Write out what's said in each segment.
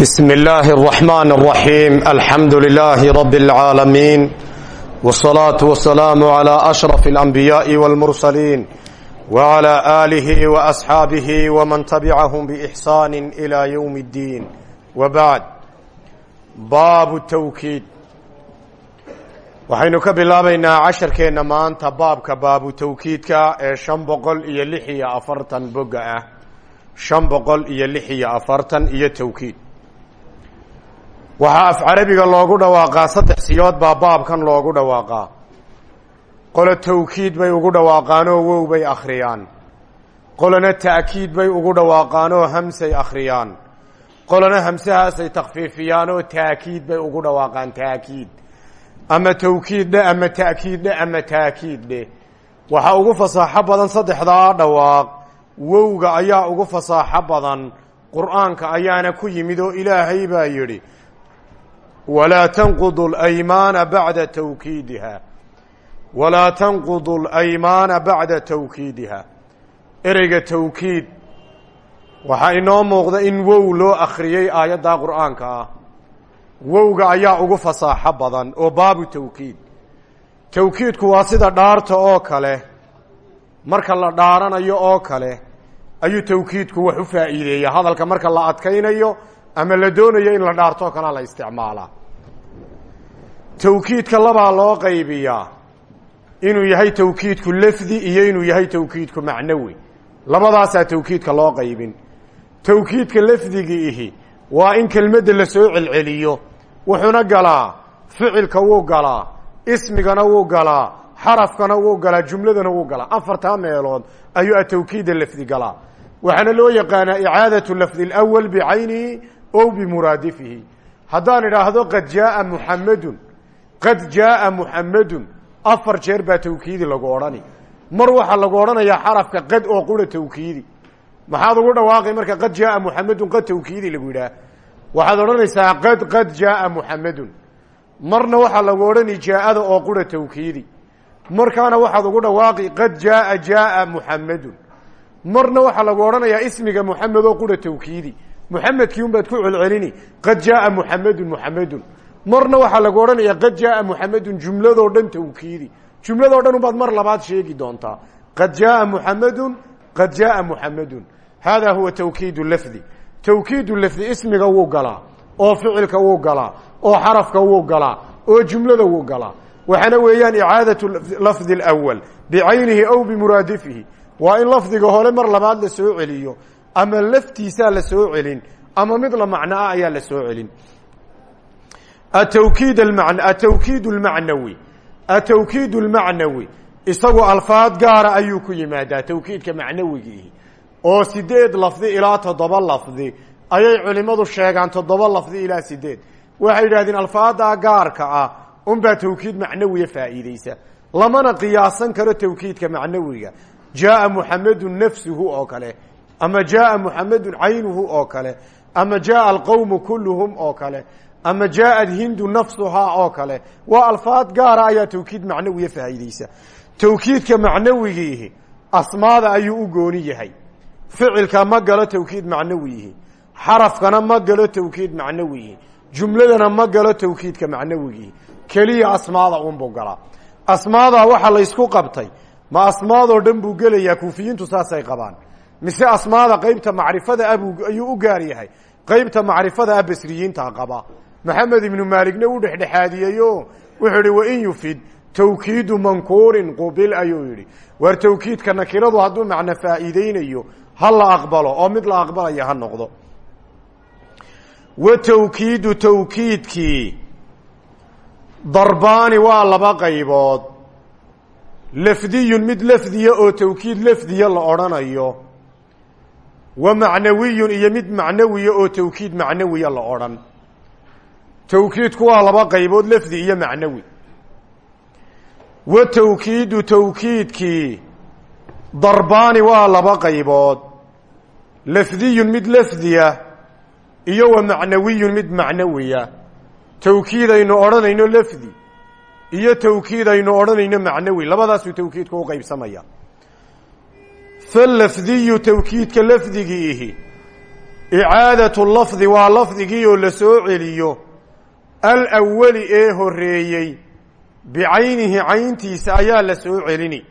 بسم الله الرحمن الرحيم الحمد لله رب العالمين والصلاة والسلام على أشرف الأنبياء والمرسلين وعلى آله وأصحابه ومن تبعهم بإحسان إلى يوم الدين وبعد باب التوكيد waxaynu ka bilaabaynaa casharkeenna maanta baabka baabu tawkiidka ee shan boqol iyo lix iyo afartan boga ah shan boqol iyo lix iyo afartan iyo tawkiid waxaa af carabiga loogu dhawaaqaa saddex siyood baa baabkan loogu dhawaaqaa. Qolo tawkiid bay ugu dhawaaqaanoo wow bay akhriyaan. Qolona ta'kiid bay ugu dhawaaqaanoo hamsay akhriyaan. Qolona hamsahaasay takfiifiyaanoo taakiid bay ugu dhawaaqaan taakiid ama tawkiid dhe ama ta'kiid dhe ama taakiid dhe. Waxaa ugu fasaaxo badan saddexdaa dhawaaq wowga ayaa ugu fasaaxo badan qur'aanka ayaana ku yimid oo ilaahay baa yidhi walaa tanqudu alaymaana bacda tawkiidiha walaa tanqudu alaymaana bacda tawkiidiha ereyga tawkiid waxaa inoo muuqda in wow loo akhriyey aayaddaa qur'aanka ah wowga ayaa ugu fasaaxo badan oo baabu tawkiid tawkiidku waa sida dhaarta oo kale marka la dhaaranayo oo kale ayuu tawkiidku wax u faa'iideeya hadalka marka la adkaynayo ama la doonayo in la dhaarto o kalea la isticmaalaa tawkiidka labaa loo qaybiyaa inuu yahay tawkiidku lafdi iyo inuu yahay tawkiidku macnawi. Labadaasaa tawkiidka loo qaybin. Tawkiidka lafdigi ihi waa in kelmadda la soo celceliyo. Wuxuuna galaa ficilka wuu galaa ismigana wuu galaa xarafkana wuu galaa jumladana wuu galaa. Afartaa meelood ayuu atawkiida lafdi galaa. Waxaana loo yaqaanaa icaadatu lafdi اlأwal bicaynihi ow bimuraadifihi haddaan idhaahdo qad jaaa muxamadun qad jaaa muxamadun afar jeer baa tawkiidi lagu odhani mar waxaa lagu odhanayaa xarafka qad oo qura tawkiidi maxaad ugu dhawaaqay marka qad jaaa muxamedun qad tawkiidi lagu yidhaah waxaad odhanaysaa qad qad jaaa muxamedun marna waxaa lagu odhani jaaada oo qura tawkiidi markaana waxaad ugu dhawaaqi qad jaaa jaaa muxamedun marna waxaa lagu odhanayaa ismiga muxamed oo qura tawkiidi muxamedkii un baad ku celcelini qad jaaa muxamedun muxamedun marna waxaa lagu odhanaya qad jaaa muxamedun jumladoo dhan tawkiidi jumladoo dhan unbaad mar labaad sheegi doontaa. Qad jaaa muxamedun qad jaaa muxamedun hada huwa tawkiid lafdi. Tawkiid lafdi ismiga wuu galaa oo ficilka wuu galaa oo xarafka wuu galaa oo jumlada wuu galaa. Waxaana weeyaan icaadatu lafdi اlأwal bicaynihi aw bimuraadifihi waa in lafdiga hore mar labaad la soo ama laftiisaa la soo celin. Ama mid la macno ah ayaa la soo celin. Atawkiid atawkiid اlmacnawi atawkiid اlmacnawi isagu alfaad gaara ayuu ku yimaadaa tawkiidka macnawigiihi. Oo sideed lafdi ilaa toddoba lafdi. Ayay culimadu sheegaan toddoba lafdi ilaa sideed. Waxay yidhahdeen alfaadaa gaarka ah unbaa tawkiid macnawiya faa'iideysa lamana qiyaasan karo tawkiidka macnawiga. Jaaa muxamedun nafsuhu oo kale ama jaaa muxamedun caynuhu oo kale. Ama jaaa alqowmu kulluhum oo kale. Ama jaaad hindu nafsuhaa oo kale. Waa alfaad gaara ayaa tawkiid macnawiya faa'iideysa. Tawkiidka macnawigiihi asmaada ayuu u gooni yahay. Ficilka ma galo tawkiid macnawiyihi xarafkana ma galo tawkiid macnawiyihi jumladana ma galo tawkiidka macnawigiihi. Keliya asmaada unbuu galaa. Asmaada waxaa laysku qabtay. Ma asmaadoo dhan buu gelayaa kuufiyiintu saasay qabaan mise asmaada qeybta macrifada buu ayuu u gaar yahay. Qeybta macrifada ah basriyiintaa qaba. Maxamed ibnu maaligna u dhexdhexaadiyeyo wuxuu yihi wain yufid tawkiidu mankuurin qubil ayuu yidhi. Waar tawkiidka nakiradu hadduu macno faa'iideynayo ha la aqbalo oo mid la aqbalaya ha noqdo. Wa tawkiidu tawkiidkii darbaani waa laba qaybood. Lafdiyun mid lafdiya oo tawkiid lafdiya la odhanayo wa macnawiyun iyo mid macnawiya oo tawkiid macnawiya la odhan. Tawkiidku waa laba qaybood lafdi iyo macnawi. Wa tawkiidu tawkiidkii darbaani waa laba qaybood. Lafdiyun mid lafdiya iyo wa macnawiyun mid macnawiya. Tawkiid aynu odhanayno lafdi iyo tawkiid aynu odhanayno macnawi. Labadaasuu tawkiidka u qaybsamaya falafdiyu tawkiidka lafdigiihi icaadatu lafdi waa lafdigii oo la soo celiyo alawali ee horeeyey bicaynihi cayntiisa ayaa la soo celini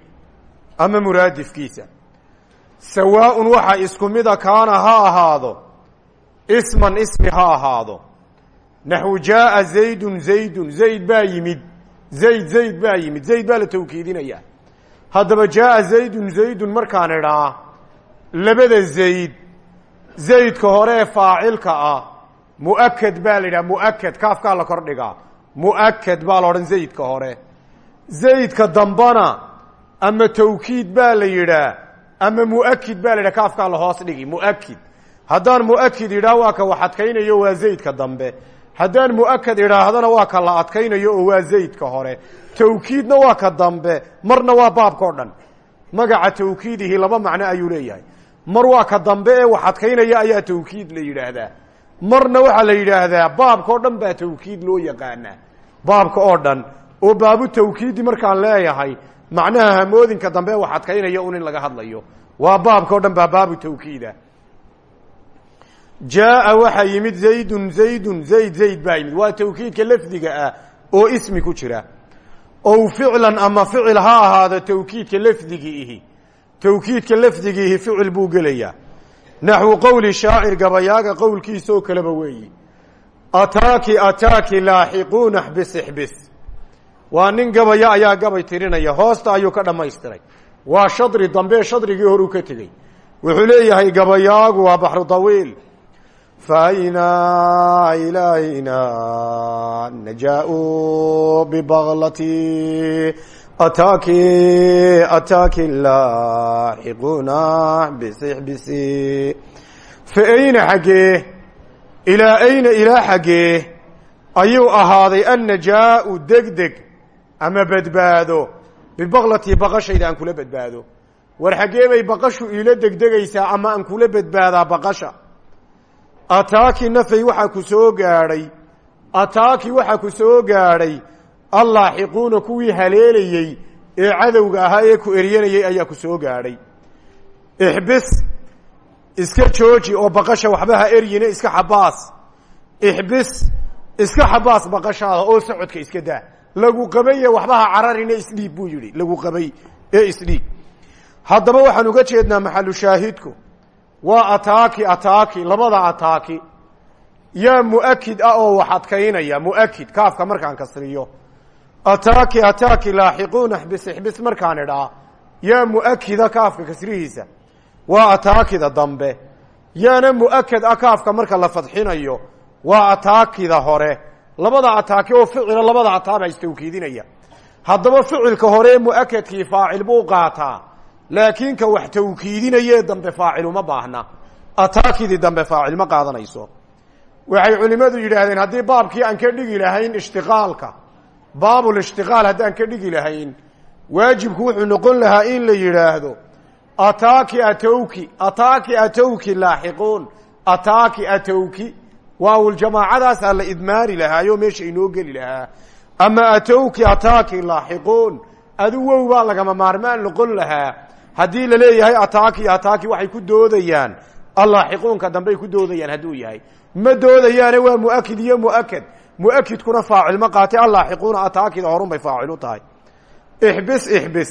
ama muraadifkiisa. Sawaaءun waxa isku mida kaana ha ahaado isman ismi ha ahaado. Naxwu jaaa zaydun zaydun zayd baa yimid zayd zayd baa yimid zayd baa la tawkiidinaya haddaba jaaa zaydun zaydun markaan idhaa labada zayd zaydka hore ee faacilka ah mu'aked baa la yidhaha mu'aked kaafkaa la kor dhigaa mu'aked baa la odhan zaydka hore. Zaydka dambana ama tawkiid baa la yidhaa ama mu'akid baa la yidhaha kaafkaa la hoos dhigi mu'akid haddaan mu'akid idhaah waa ka wax adkaynayo waa zaydka dambe. Haddaan mu'akad idhaahdana waa ka la adkaynayo oo waa zaydka hore tawkiidna waa ka dambe marna waa baabka o dhan. Magaca tawkiidihi laba macno ayuu leeyahay. Mar waa ka dambe ee wax adkaynaya ayaa tawkiid la yidhaahdaa. Marna waxaa la yidhaahdaa baabka oo dhan baa tawkiid loo yaqaanaa. Baabka oo dhan oo baabu tawkiidi markaan leeyahay macnaha hamoodinka dambe wax adkaynaya un in laga hadlayo. Waa baabka o dhan baa baabu tawkiida. Jaaa waxaa yimid zaydun zaydun zayd zayd baa yimid. Waa tawkiidka lafdiga ah oo ismi ku jira ow ficlan ama ficil ha ahaado tawkiidka lafdigii ihi. Tawkiidka lafdigiihi ficil buu gelayaa naxwu qowli shaacir gabayaaga qowlkiisa oo kaleba weeyi. Ataaki ataaki laaxiquuna xbis ixbis waa nin gabaya ayaa gabay tirinaya hoosta ayuu ka dhammaystiray. Waa shadri dambe shadrigii horuu ka tegey. Wuxuu leeyahay gabayaagu waa baxru ilayna najaau bibaklati ataaki ataaki laaxiquuna bisixbisi fa ayna xaggee ilaa ayna ilaa xaggee ayuu ahaaday annajaau degdeg ama badbaado bibaklatii baqashayda aan kula badbaado war xaggee bay baqashu iila degdegaysaa ama aan kula badbaadaa ataaki nafay waxaa ku soo gaadhay ataaki waxaa ku soo gaadhay allaaxiquuna kuwii haleelayey ee cadowga ahaa ee ku eryanayey ayaa ku soo gaadhay ixbis iska jooji oo baqasha waxba ha iska xabaas. Ixbis iska xabaas baqashaada oo socodka iska daa. Lagu qabaye waxba ha cararine buu yidhi. Lagu qabay ee isdhiib. Haddaba waxaan uga jeednaa maxalu shaahidku waa ataaki ataaki labada ataaki. Yaa muakid ah oo wax adkaynaya muakid kaafka markaan kasriyo. Ataaki ataaki laaxiquuna xbis ixbis markaan idhaa. Yaa muakida kaafka kasrihiisa. Waa ataakida dambe. Yaana muakad ah kaafka marka la fadxinayo. Waa ataakida hore. Labada ataaki oo ficila labada ataabaa istawkiidinaya haddaba ficilka hore muakadkii faacil buu qaataa laakiin ka wax tawkiidinayee dambe faacil uma baahna. Ataakidii dambe faacil ma qaadanayso. Waxay culimmadu yidhaahdeen haddii baabkii aan ka dhigi lahayn ishtiqaalka baabulishtiqaal haddaan ka dhigi lahayn waajibku wuxuu noqon lahaa in la yidhaahdo ataaki atowki ataaki atowki laaxiquun ataaki atowki waawuljamaacadaasaa la idmaari lahaayo meesha inoo geli lahaa. Ama atowki ataaki laaxiquun adu wow baa lagama maarmaan noqon lahaa haddii la leeyahay ataaki ataaki waxay ku doodayaan. Allaaxiquunka dambey ku doodayaan hadduu yahay. Ma doodayaane waa muakid iyo muaked muakidkuna faacil ma qaate. Allaaxiquuna ataakida horun bay faacil u tahay. Ixbis ixbis.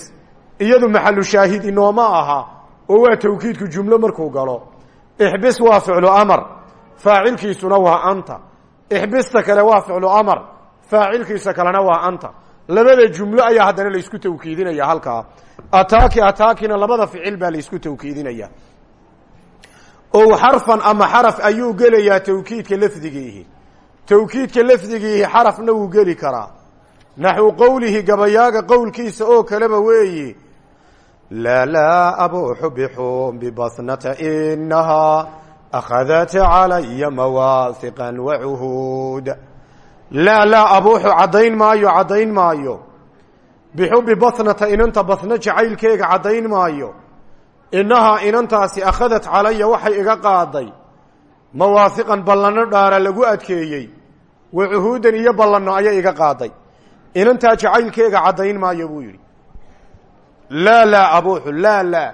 Iyadu maxalu shaahid inooma aha oo waa tawkiidku jumlo markuu galo. Ixbis waa ficlu amar. Faacilkiisuna waa anta. Ixbista kale waa ficlu amar. Faacilkiisa kalena waa anta. Labada jumlo ayaa haddana laysku tawkiidinaya halkaa ataaki ataakina labada ficil baa laysku tawkiidinaya. Ow xarfan ama xaraf ayuu gelayaa tawkiidka lafdigiihi. Tawkiidka lafdigiihi xarafna wuu geli karaa. Naxwu qowlihi gabayaaga qowlkiisa oo kaleba weeyi laa laa abuuxu bixum bibasnata inahaa akhadat calaya mawaasiqan wacuhuud laa laa abuuxu caddayn maayo caddayn maayo bixubi basnata inanta basno jacaylkeega caddayn maayo innahaa inantaasi akhadat calaya waxay iga qaaday mawaasiqan ballanno dhaara lagu adkeeyey wa cuhuudan iyo ballanno ayay iga qaaday inantaa jacaylkeega caddayn maayo buu yidhi laa laa abuuxu laa laa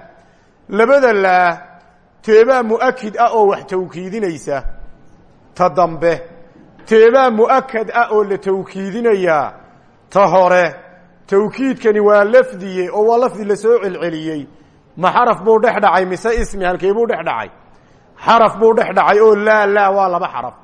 labada laa teebaa mu'akid ah oo wax tawkiidinaysa ta dambe teebaa mu'akad ah oo la tawkiidinayaa ta hore tawkiidkani waa lafdiye oo waa lafdi la soo celceliyey. Ma xaraf buu dhex dhacay mise ismi halkee buu dhex dhacay? Xaraf buu dhex dhacay oo laa laa waa laba xaraf.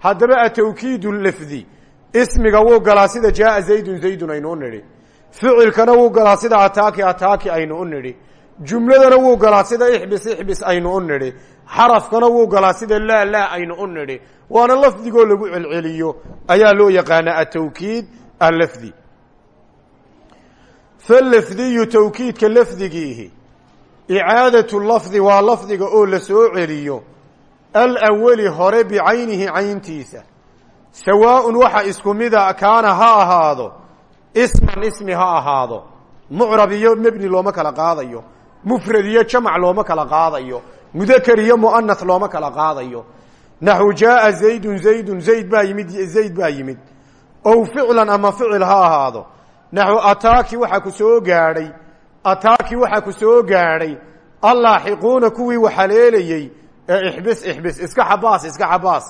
Haddaba atawkiidu lafdi. Ismiga wuu galaa sida jaaa zaydun zaydun aynu u nidhi. Ficilkana wuu galaa sida ataaki ataaki aynu u nidhi. Jumladana wuu galaa sida ixbis ixbis aynu u nidhi. Xarafkana wuu galaa sida laa laa aynu u nidhi. Waana lafdigoo lagu celceliyo. Ayaa loo yaqaanaa atawkiid allafdi falafdiyu tawkiidka lafdigiihi icaadatu lafdi waa lafdiga oo la soo celiyo alawali hore bicaynihi cayntiisa. Sawaaun waxa isku mida kaana ha ahaado isman ismi ha ahaado. Mucrab iyo mebni looma kala qaadayo mufrad iyo jamac looma kala qaadayo mudakar iyo mu'anas looma kala qaadayo. Naxu jaaa zaydun zaydun zayd baa yimid zayd baa yimid. Ow ama ficil ha ahaado naxu ataaki waxaa ku soo gaadhay. Ataaki waxaa ku soo gaadhay. Allaaxiquuna kuwii waxaleelayey ee ixbis ixbis. Iska xabaas iska xabaas.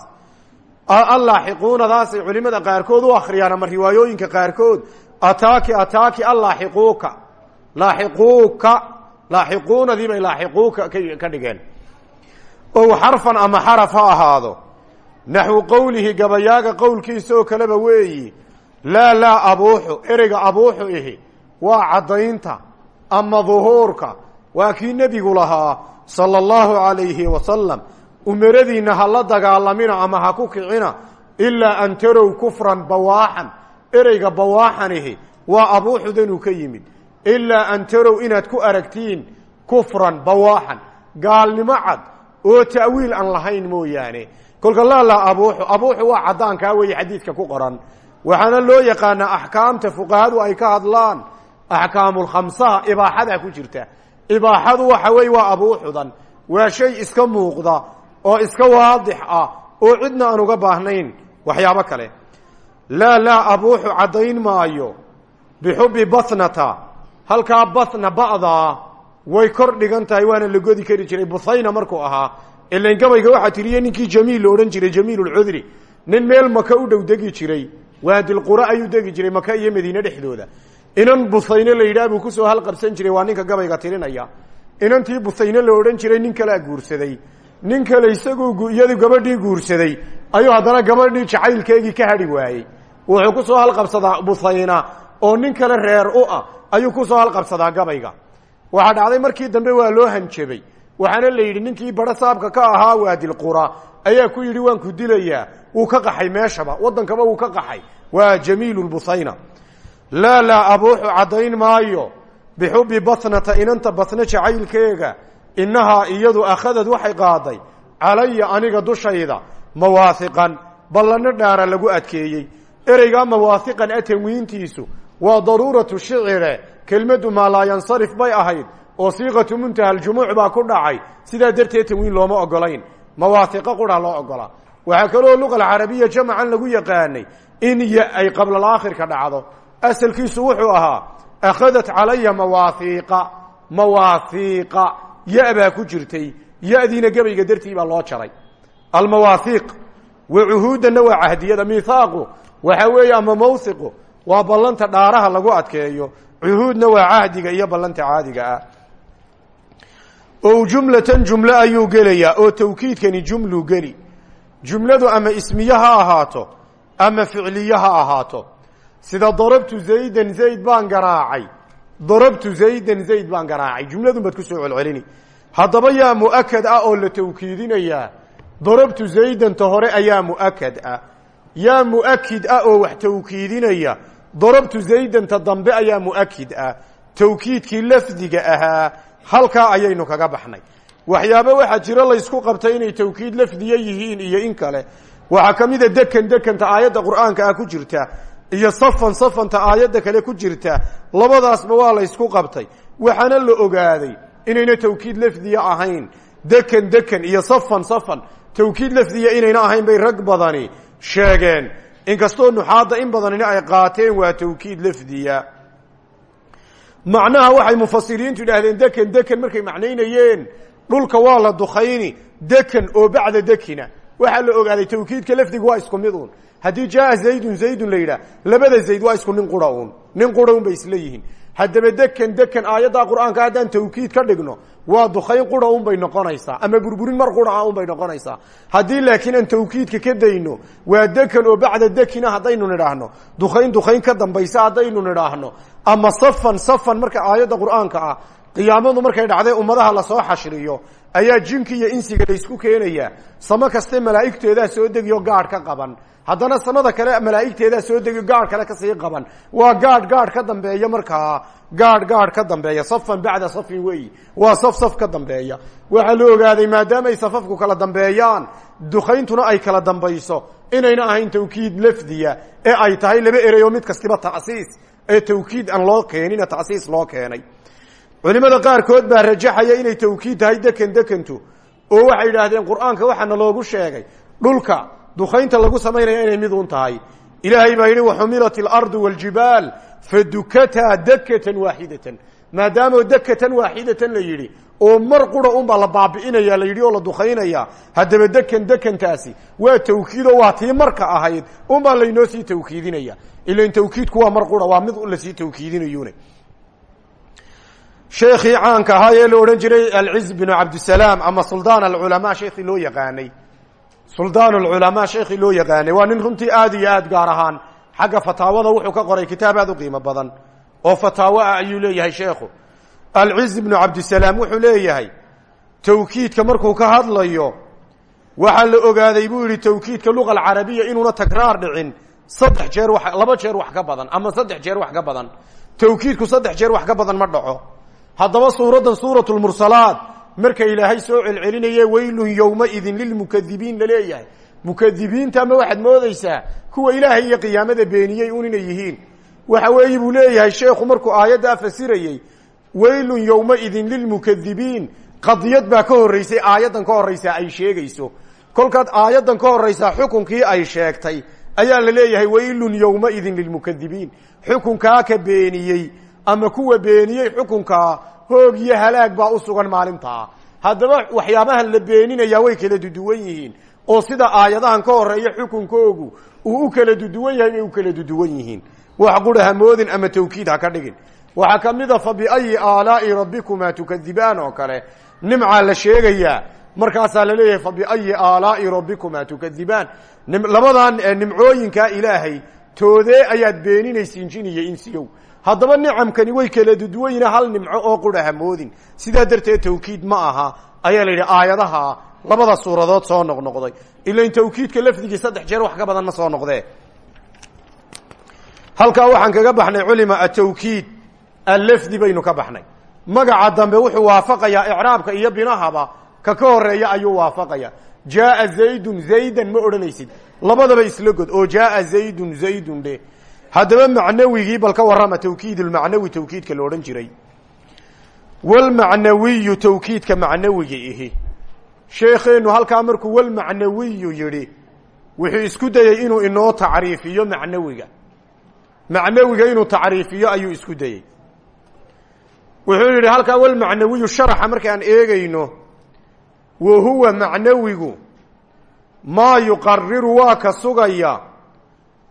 Allaaxiquunadaasay culimada qaarkood u akhriyaan ama riwaayooyinka qaarkood. Ataaki ataaki allaaxiquuka laaxiquuka laaxiquunadii bay laaxiquuka ka dhigeen. Ow xarfan ama xaraf ha ahaado. Naxwu qowlihi gabayaaga qowlkiisa oo kaleba weeyi laa laa abuuxu ereyga abuuxu ihi waa caddaynta ama duhuurka. Waa kii nebigu lahaa sala allahu calayhi wasalam umaradiinna ha la dagaalamina ama ha ku kicina ilaa an tarow kufran bawaaxan. Ereyga bawaaxanihi waa abuuxudanuu ka yimid. Ilaa an tarow inaad ku aragtiin kufran bawaaxan. Gaalnimo cad oo ta'wiil aan lahayn mooyaane. Kolka laala abuuxu abuuxu waa caddaankaa weeye xadiidka ku qoran waxaana loo yaqaanaa axkaamta fuqahadu ay ka hadlaan. Axkaamulkhamsaha ibaaxadaa ku jirta. Ibaaxadu waxa weeye waa abuuxudan waa shay iska muuqda oo iska waadix ah oo cidna aan uga baahnayn waxyaabo kale. Laa laa abuuxu caddayn maayo. Bixubbi bathnata halkaa bathna ba'daa way kor dhigan tahay waana la godi kari jiray. Buthayna markuu ahaa ilan gabayga waxaa tiriye ninkii jamiil odhan jiray jamiil lcudri nin meel maka u dhow degi jiray waadilqura ayuu degi jiray maka iyo madiine dhexdooda. Inan buthayne la yidhaah buu ku soo halqabsan jiray waa ninka gabayga tirinaya. Inantii buthayne la odhan jiray nin kalea guursaday. Nin kale isagoo iyadu gabadhii guursaday. Ayuu haddana gabadhii jacaylkeegii ka hadhi waayey. Wuxuu ku soo halqabsadaa buthayna oo nin kale reer u ah ayuu ku soo halqabsadaa gabayga. Waxaa dhacday markii dambe waa loo hanjabay. Waxaana la yidhi ninkii baro saabka ka ahaa waadilqura ayaa ku yidhi waan ku dilayaa. Wuu ka qaxay meeshaba. Waddankaba wuu ka qaxay. Waa jamiilu buthayna laa laa abuuxu caddayn maayo. Bixubbi bathnata inanta batne jacaylkeega. Innahaa iyadu akhadad waxay qaaday. Calaya aniga dushayda. Mawaahiqan ballanno dhaara lagu adkeeyey. Ereygaa mawaahiqan a tanwiintiisu waa daruuratu shicire kelmaddu maa laa yansarif bay ahayd. Oo siiqatu muntaha aljumuuc baa ku dhacay. Sidaa darteed tanwiin looma ogolayn mawaahiqo qura loo ogolaa waxaa kaloo luqa alcarabiya jamacan lagu yaqaanay in ya ay qablalakhirka dhacdo. Asalkiisu wuxuu ahaa akhadat calaya mawaahiiqa mawaahiiqa ya ku jirtay yadiina gebayga baa loo jaray. Almawaahiiq wa cuhuudanna waa cahdiyada mihaaqu waxa weeye ama mawhiqu ballanta dhaaraha lagu adkeeyo. Cuhuudna waa cahdiga iyo ballanta caadiga ah o jumlatan jumlo ayuu gelayaa oo tawkiidkani jumluu geli. Jumladu ama ismiye ha ahaato ama ficliye ha ahaato. Sida darabtu zaydan zayd baan garaacay. Darabtu zaydan zayd baan garaacay. Jumladun baad ku soo celcelini. Haddaba yaa mu'akad ah oo la tawkiidinayaa darabtu zaydanta hore ayaa mu'akad ah. Yaa mu'akid ah oo wax tawkiidinaya darabtu zaydanta dambe ayaa mu'akid ah. Tawkiidkii lafdiga ahaa halkaa ayaynu kaga baxnay. Waxyaaba waxaa jira laysku qabtay inay tawkiid lafdiya yihiin iyo in kale. Waxaa ka mida dekan dekanta aayadda qur'aanka ah ku jirta iyo safan safanta aayadda kale ku jirta labadaasba waa laysku qabtay. Waxaana la ogaaday inayna tawkiid lafdiya ahayn. Dekan dekan iyo safan safan tawkiid lafdiya inayna ahayn bay rag badani sheegeen. Inkastoo nuxaadda in badanina ay qaateen waa tawkiid lafdiya macnaha waxay mufasiriintu idhaahdeen dekan dekan markay macnaynayeen dhulka waa la dukayni dekan oo bacda dekina. Waxaa la ogaaday tawkiidka lafdigu waa isku mid uun. Haddii jaaa zaydun zaydun la labada zayd waa isku nin qura uun. Nin qura un bay isla yihiin. Haddaba dekan dekan aayadda qur'aanka haddaan tawkiid ka dhigno waa dukayn qura un bay noqonaysaa. Ama burburin mar qura un bay noqonaysaa. Haddii laakiin aan tawkiidka ka dayno waa dekan oo bacda dekina haddaynu nidhaahno. Dukayn dukayn ka dambaysa haddaynu nidhaahno. Ama safan safan marka aayadda qur'aanka ah qiyaamadu markay dhacday ummadaha la soo xashriyo ayaa jinki iyo insiga laysku keenayaa samo kaste malaa'igteedaa soo degiyo gaadh ka qaban. Haddana samada kale malaa'igteedaa soo degiyo gaadh kale ka sii qaban. Waa gaadh gaadh ka dambeeya markaa gaadh gaadh ka dambeeya. Safan bacda safin weyi waa saf saf ka dambeeya. Waxaa la ogaaday maadaama ay safafku kala dambeeyaan dukayntuna ay kala dambayso. Inayna ahayn tawkiid lafdiya ee ay tahay laba ereyoo mid kastiba tacsiis ee tawkiid aan loo keenina tacsiis loo keenay. Culimada qaarkood baa rajaxaya inay tawkiid tahay dekan dekantu oo waxay yidhaahdeen qur'aanka waxaana loogu sheegay dhulka dukaynta lagu samaynaya inay mid un tahay. Ilaahay baa yidhi waxumilat ilardu waaljibaal fadukataa dakatan waaxidatan maadaamoo dakatan waaxidatan la yidhi oo mar qura unbaa la baabi'inaya la yidhi oo la dukaynaya haddaba dekan dekantaasi waa tawkiid oo waa tii marka ahayd unbaa laynoo sii tawkiidinaya. Ilan tawkiidku waa mar qura waa mid la sii tawkiidinayune sheekhii caanka ahaa ee la odhan jiray alciz binu cabdisalaam ama suldaan alculamaa sheekhii loo yaqaanay. Suldaan alculamaa sheekhii loo yaqaanay. Waa nin runtii aad iyo aad gaar ahaan xagga fataawada wuxuu ka qoray kitaab aad u qiimo badan oo fataawo ah ayuu leeyahay sheekhu. Alciz bnu cabdisalaam wuxuu leeyahay tawkiidka markuu ka hadlayo waxaa la ogaaday buu yihi tawkiidka luga alcarabiya inuuna takraar dhicin saddex jeer wa laba jeer wax ka badan ama saddex jeer wax ka badan. Tawkiidku saddex jeer wax ka badan ma dhaco. Haddaba suuraddan suurat marka ilaahay soo celcelinaye weylun yowmaidin lilmukadibiin la leeyahay mukadibiinta ma waxaad moodeysaa kuwa ilaahay iyo qiyaamada beeniyey un inay yihiin. Waxa weeye buu leeyahay sheekhu markuu aayaddaa fasirayey weylun yowmaidin lilmukadibiin qadiyad baa ka horreysay aayaddan ka horreysaa ay sheegayso. Kolkaad aayaddan ka horreysaa xukunkii ay sheegtay ayaa la leeyahay weylun yowmaidin lilmukadibiin xukunkaa ka beeniyey ama kuwa beeniyey xukunkaa hoog iyo halaag baa u sugan maalintaa. Haddaba waxyaabahan la beeninaya way kala duduwan yihiin oo sida aayadahan ka horreeya xukunkoogu uu u kala duduwan yahay bay u kala duduwan yihiin. Wax qura hamoodin ama tawkiid ha ka dhigin. Waxaa ka mid a fa biayi aalaa'i rabbikumaa tukadibaan oo kale. Nimcaa la sheegayaa markaasaa la leeyahay fa biayi aalaa'i rabbikumaa tukadibaan. Labadan nimcooyinkaa ilaahay toodee ayaad beeninaysiin jin iyo insiyow haddaba nicamkani way kala duduwan yihiin hal nimco oo qura hamoodin sidaa darteed tawkiid ma aha. Ayaa la aayadaha labada suuradood soo noqnoqday. Ilan tawkiidka lafdigii saddex jeer wax ka badan ma soo noqdee. Halkaa waxaan kaga baxnay culima atawkiid allafdi baynu ka baxnay. Magaca dambe wuxuu waafaqayaa icraabka iyo binahaba. Ka ka horreeya ayuu waafaqaya jaaa zaydun zaydan ma odhanaysid. Labadaba isla god. Oo jaaa zaydun zaydun dhe haddaba macnawigii bal ka warrama tawkiid lmacnawi tawkiidka la odhan jiray. Walmacnawiyu tawkiidka macnawiga ihi sheekheenu halkaa markuu walmacnawiyu yidhi wuxuu isku dayey inuu inoo tacriifiyo macnawiga. Macnawiga inuu tacriifiyo ayuu isku dayey wuxuu yidhi halkaa walmacnawiyu sharaxa markaan eegayno wa huwa macnawigu maa yuqariru waa ka sugaya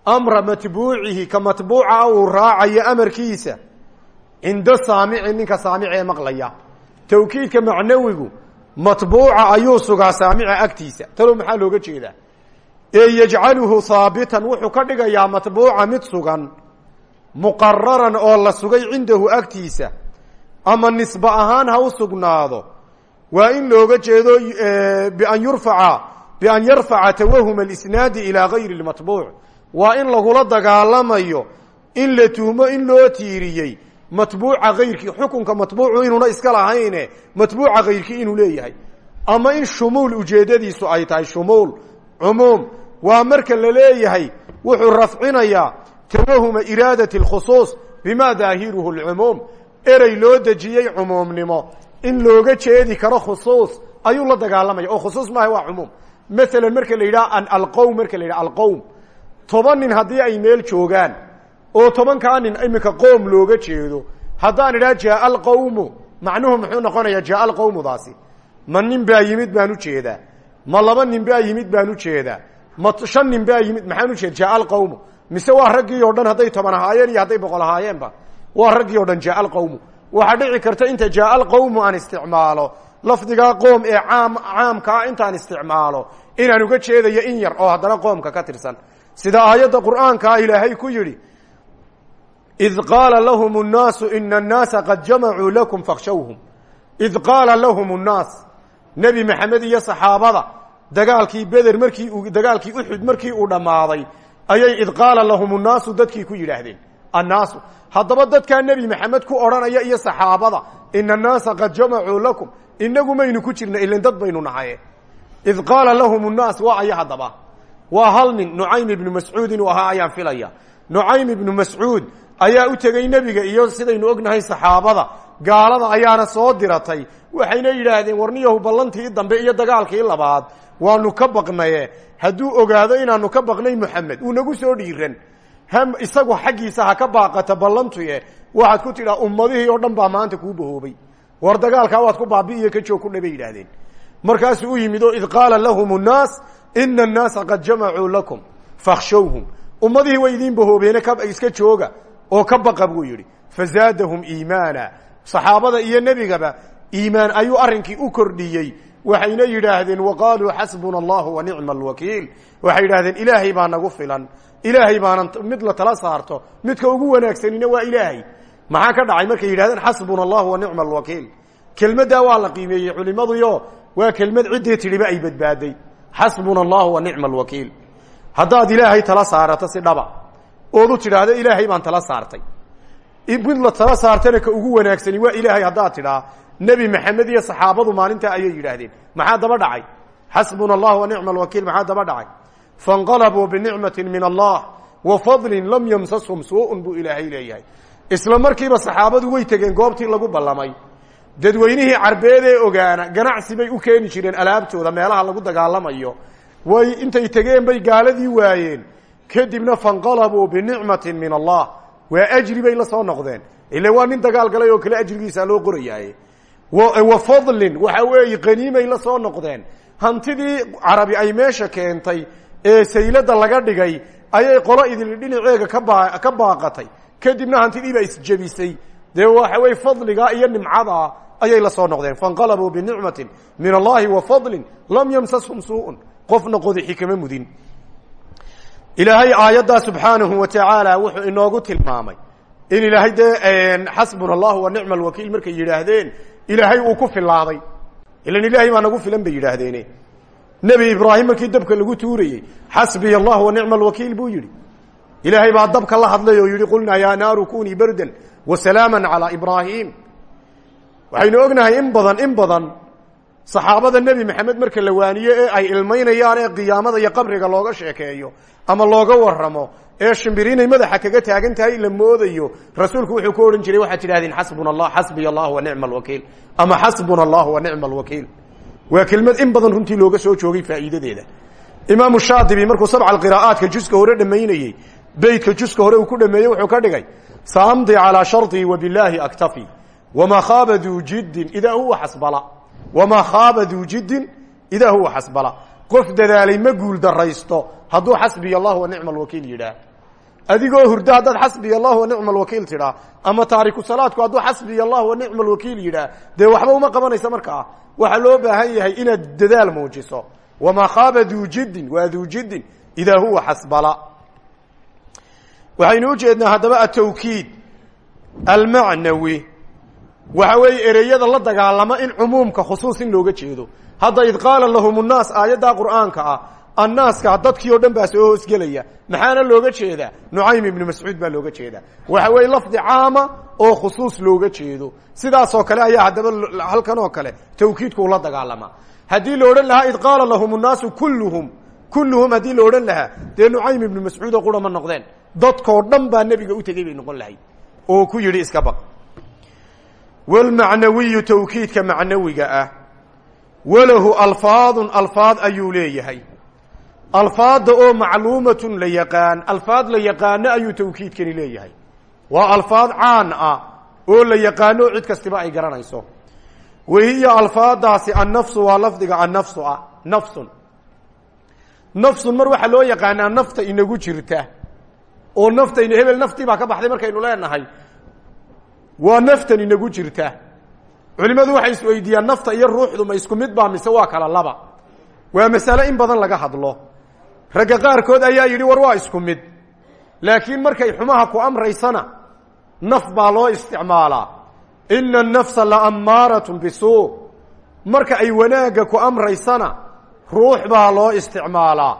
amra matbuucihi ka matbuuca uu raacayo amarkiisa cinda saamici ninka saamic ee maqlaya. Tawkiidka macnawigu matbuuca ayuu sugaa saamica agtiisa. Talow maxaa looga jeedaa? Ee yajcaluhu haabitan wuxuu ka dhigayaa matbuuca mid sugan muqararan oo la sugay cindahu agtiisa. Ama nisbe ahaan ha u sugnaado waa in looga jeedo bian yurfaca bian yarfaca tawahuma alisnaadi ilaa gayri lmatbuuc waa in lagula dagaalamayo in la tuhmo in loo tiiriyey matbuuca kayrkii xukunka matbuucu inuuna iska lahayne matbuuca kayrkii inuu leeyahay. Ama in shumuul ujeedadiisu ay tahay shumuul cumuum waa marka la leeyahay wuxuu rafcinayaa tawahuma iraadati اlkhusuus bima daahiruhu اlcumuum erey loo dejiyey cumuumnimo in looga jeedi karo khusuus ayuu la dagaalamaya. Oo khusuus maaha waa cumuum. Masalan marka la yidhaha alqowm marka la yidhaha alqowm toban nin haddii ay meel joogaan oo tobankaa nin iminka qoom looga jeedo haddaan idhaha jaaa alqowmu macnuhu muxuu noqonayaa jaaa alqowmudaasi ma nin baa yimid baan u jeedaa ma laba nin baa yimid baan u jeedaa ma shan nin baa yimid maxaan ujeeda jaa alqawmu. Mise waa raggii oo dhan hadday toban ahaayeen iyo hadday boqol ahaayeenba waa raggii o dhan jaa alqawmu. Waxaa dhici karta inta jaa alqawmu aan isticmaalo. Lafdigaa qoom ee caam caamkaa intaan isticmaalo inaan uga jeedayo in yar oo haddana qoomka ka tirsan. Sida aayadda qur'aankaa ilaahay ku yidhi id qaala lahum nnaasu ina annaasa qad jamacuu lakum fakhshawhum id qaala lahum nnaas nebi maxamed iyo saxaabada dagaalkii beder markii dagaalkii uxud markii uu dhammaaday ayay id qaala lahum nnaasu dadkii ku yidhaahdeen annaasu haddaba dadkaa nebi maxamed ku odhanaya iyo saxaabada ina annaasa qad jamacuu lakum inagu maynu ku jirna ilin dad baynu nahaye id qaala lahum nnaas waa aya haddaba waa hal nin nucaym ibnu mascuud inuu ahaa ayaan filaya nucaym ibnu mascuud ayaa u tegey nebiga iyo sidaynu ognahay saxaabada. Gaalada ayaana soo diratay. Waxayna yidhaahdeen warniyahu ballantii dambe iyo dagaalkii labaad waanu ka baqnaye. Hadduu ogaado inaanu ka baqnay moxamed uu nagu soo dhiiran ham isagu xaggiisa ha ka baaqata ballantuye. Waxaad ku tidhaa ummadihii oo dhan baa maanta kuu bahoobay. War dagaalkaa waad ku baabi'iyo ka joog ku dhabay yidhaahdeen. Markaasuu u yimid oo id qaala lahum nnaas ina annaasa qad jamacuu lakum fakhshawhum. Ummadihii way idiin bahoobeene iska jooga oo ka baqa buu yidhi. Fazaadahum iimaana. Saxaabada iyo nebigaba iimaan ayuu arrinkii u kordhiyey. Waxayna yidhaahdeen waqaaluu xasbuna allahu wa nicma alwakiil waxay yidhahdeen ilaahay baa nagu filan. Ilaahay baana mid la tala saarto. Midka ugu wanaagsanina waa ilaahay. Maxaa ka dhacay? Markay yidhahdeen xasbuna allahu wa nicma alwakiil kelmaddaa waa la qiimeeyey. Culimaduyo waa kelmad ciddii tidhiba ay badbaaday. Xasbuna allahu wa nicma alwakiil haddaad ilaahay tala saarato si dhaba ood u tidhaahdo ilaahay baan tala saartay. Mid la tala saartana ka ugu wanaagsani waa ilaahay haddaad tidhaa nebi maxamed iyo saxaabadu maalintaa ayay yidhaahdeen. Maxaa daba dhacay? Xasbuna allah wa nicma alwakiil maxaa daba dhacay? Fainqalabuu binicmati min allah wa fadlin lam yamsashum suu-un buu ilaahay leeyahay. Isla markiiba saxaabadu way tegeen goobtii lagu ballamay. Dadweynihii carbeed ee ogaana ganacsi bay u keeni jireen alaabtooda meelaha lagu dagaalamayo. Way intay tegeen bay gaaladii waayeen kadibna fanqalabuu binicmati min allah. Waa ajri bay la soo noqdeen. Ila waa nin dagaal galay oo kale ajrigiisa loo qorayaaye wa fadlin waxa weeye qaniimay la soo noqdeen. Hantidii carabi ay meesha keentay ee saylada laga dhigay ayay qolo idil dhinaceega kaba ka baaqatay. Kadibna hantidiibaa isjebisay dee waxa weye fadliga iyo nimcada ayay la soo noqdeen. Fainqalabuu binicmatin min allahi wa fadlin lam yamsashum suu-un qofna qodixi kama mudin ilaahay aayaddaa subxaanahu wa tacaala wuxuu inoogu tilmaamay. In ilaahay dee xasbuna wa nicma alwakiil markay yidhaahdeen ilaahay uu ku filaaday ilan ilaahay baa nagu filan bay yidhaahdeene. Nebi ibraahim markii dabka lagu tuurayey xasbiya wa nicma alwakiil buu yidhi. Ilaahay baa dabka la hadlay oo yihi qulnaa yaa naaru kunii bardan wa salaama calaa ibraahim. Waxaynu ognahay in badan in badan saxaabada nebi maxamed marka la waaniyo ee ay ilmaynayaan ee qiyaamada iyo qabriga looga sheekeeyo ama looga waramo ee shimbiriinay madaxa kaga taagan tahay la moodayo. Rasuulku wuxuu ku odhan jiray waxaad tidhahdeen xasbuna allah xasbiya allah wa nicma alwakiil ama xasbuna allah wa nicma alwakiil waa kelmad in badan runtii looga soo joogay faa'iidadeeda. Imaamu shaadibi markuu sabca qiraa'aadka juska hore dhammaynayey beytka juska hore uu ku dhameeyey wuxuu ka dhigay saamdi calaa sharطii wa aktafi wamaa khaaba duu jiddin idaa huwa xasbala wamaa khaaba duu jiddin idaa huwa xasbala qof dadaalay ma guul daraysto hadduu xasbiya allah wa nicma alwakiil yidhaah adigoo hurdo haddaad xasbiya allah wa nicma alwakiil tidhaa ama taariku salaadku hadduu xasbiya allah wa nicma alwakiil yidhaah dee waxba uma qabanaysa markaa waxaa loo baahan yahay inaad dadaal muujiso wamaa khaaba duu jiddin waa duu jiddin idaa huwa xasbala waxaynu u jeednaa waxa weeye ereyada la dagaalama in cumuumka khusuus in looga jeedo. Hadda id qaala lahum nnaas aayaddaa qur'aanka ah annaaska dadkii oo dhan baa soo hoosgelaya. Maxaana looga jeedaa? Nucaym ibnu mascuud baa looga jeedaa. Waxa weeye lafdi caama oo khusuus looga jeedo. Sidaasoo kale ayaa haddaba halkan oo kale tawkiidku ula dagaalamaa haddii la odhan lahaa id qaala lahum nnaasu kulluhum kulluhum haddii la odhan lahaa dee nucaym ibnu mascuud oo qura ma noqdeen. Dadkoo dhan baa nebiga u tegey bay noqon lahayd. Oo ku yidhi iska baq wlmacnawiyu tawkiidka macnawiga ah walahu alfaadun alfaad ayuu leeyahay alfaadda oo macluumatun la yaqaan alfaad la yaqaano ayuu tawkiidkani leeyahay waa alfaad caan ah oo la yaqaano cid kastiba ay garanayso wahiya alfaadaasi annafsu waa lafdiga annafsu ah nafsun nafsun mar waxaa loo yaqaanaa nafta inagu jirta oo naftayna hebel naftii baa ka baxday markaynu leenahay waa naftan inagu jirta. Culimmadu waxay isweydiiyaan nafta iyo ruuxdu ma isku mid baa mise waa kala laba. Waa masale in badan laga hadlo. Ragga qaarkood ayaa yidhi war waa isku mid. Laakiin markay xumaha ku amraysana naf baa loo isticmaalaa. Ina anafsa la ammaaratun bisuu marka ay wanaagga ku amraysana ruux baa loo isticmaalaa.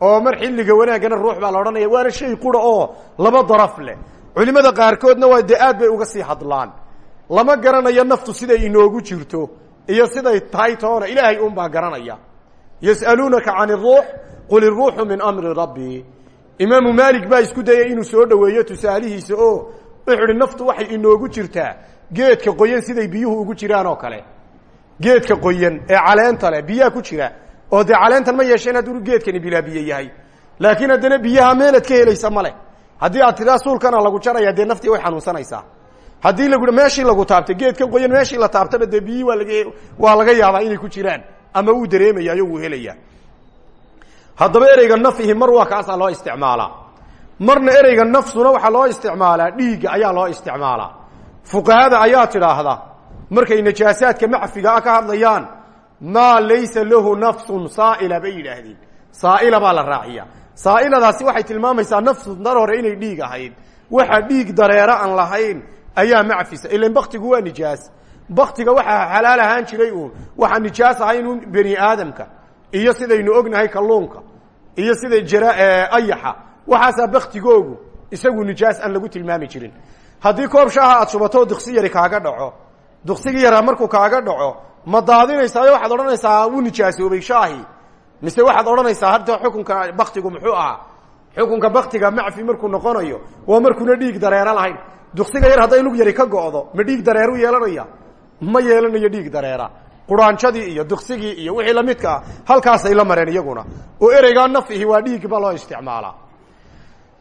Oo mar xilliga wanaaggana ruux baa la odhanaya waana shay qura oo laba daraf leh culimmada qaarkoodna waa dee aad bay uga sii hadlaan. Lama garanayo naftu siday inoogu jirto iyo siday tahay toona ilaahay unbaa garanaya. Yas'aluunaka can iruux qul iruuxu min amri rabbii imaamu maalik baa isku dayay inuu soo dhoweeyo tusaalihiisa oo wuxuu uhi naftu waxay inoogu jirtaa geedka qoyan siday biyuhu ugu jiraan oo kale. Geedka qoyan ee caleenta leh biyaha ku jira. Oo dee caleentan ma yeesheen hadduu geedkani bilaa biyo yahay. Laakiin haddana biyaha meelad ka helaysa ma leh haddii aad tiraa suulkana lagu jaraya dee naftii way xanuunsanaysaa. Haddii lagu meeshii lagu taabtay geedkan qoyan meeshii la taabtaba dee biyihii waa laga waa laga yaabaa inay ku jiraan. Ama wuu dareemayayo wuu helayaa. Haddaba ereyga nafyihi mar waa kaasaa loo isticmaalaa. Marna ereyga nafsuna waxaa loo isticmaalaa dhiigga ayaa loo isticmaalaa. Fuqahada ayaa tidhaahda markay najaasaadka macfiga ah ka hadlayaan maa laysa lahu nafsun saa'ila bay yidhaahdeen. Saa'ila baa la raaciya saa'iladaasi waxay tilmaamaysaa nafsu dar hore inay dhiig ahayd. Waxa dhiig dareero aan lahayn ayaa macfisa. Ilan baktigu waa nijaas. Baktiga waxaa xalaal ahaan jiray uun waxaa nijaas ahayn bani aadamka iyo sidaynu ognahay kalluunka iyo sida jara ayaxa. Waxaasaa baktigoogu isagu nijaas aan lagu tilmaami jirin. Haddii koob shaaha aad shubato duksi yari kaaga dhaco. Duksigii yaraa markuu kaaga dhaco ma daadinaysaayo waxaad odhanaysaa wuu nijaasoobay shaahi mise waxaad odhanaysaa hadda xukunka baktigu muxuu ahaa? Xukunka baktiga macfi markuu noqonayo waa markuuna dhiig dareero lahayn. Duksiga yar hadday lug yari ka go'do ma dhiig dareeru yeelanaya ma yeelanayo dhiig dareera. Quraanjadii iyo duksigii iyo wixii lamidka ah halkaasay la mareen iyaguna. Oo ereygaa nafyihi waa dhiig ba loo isticmaalaa.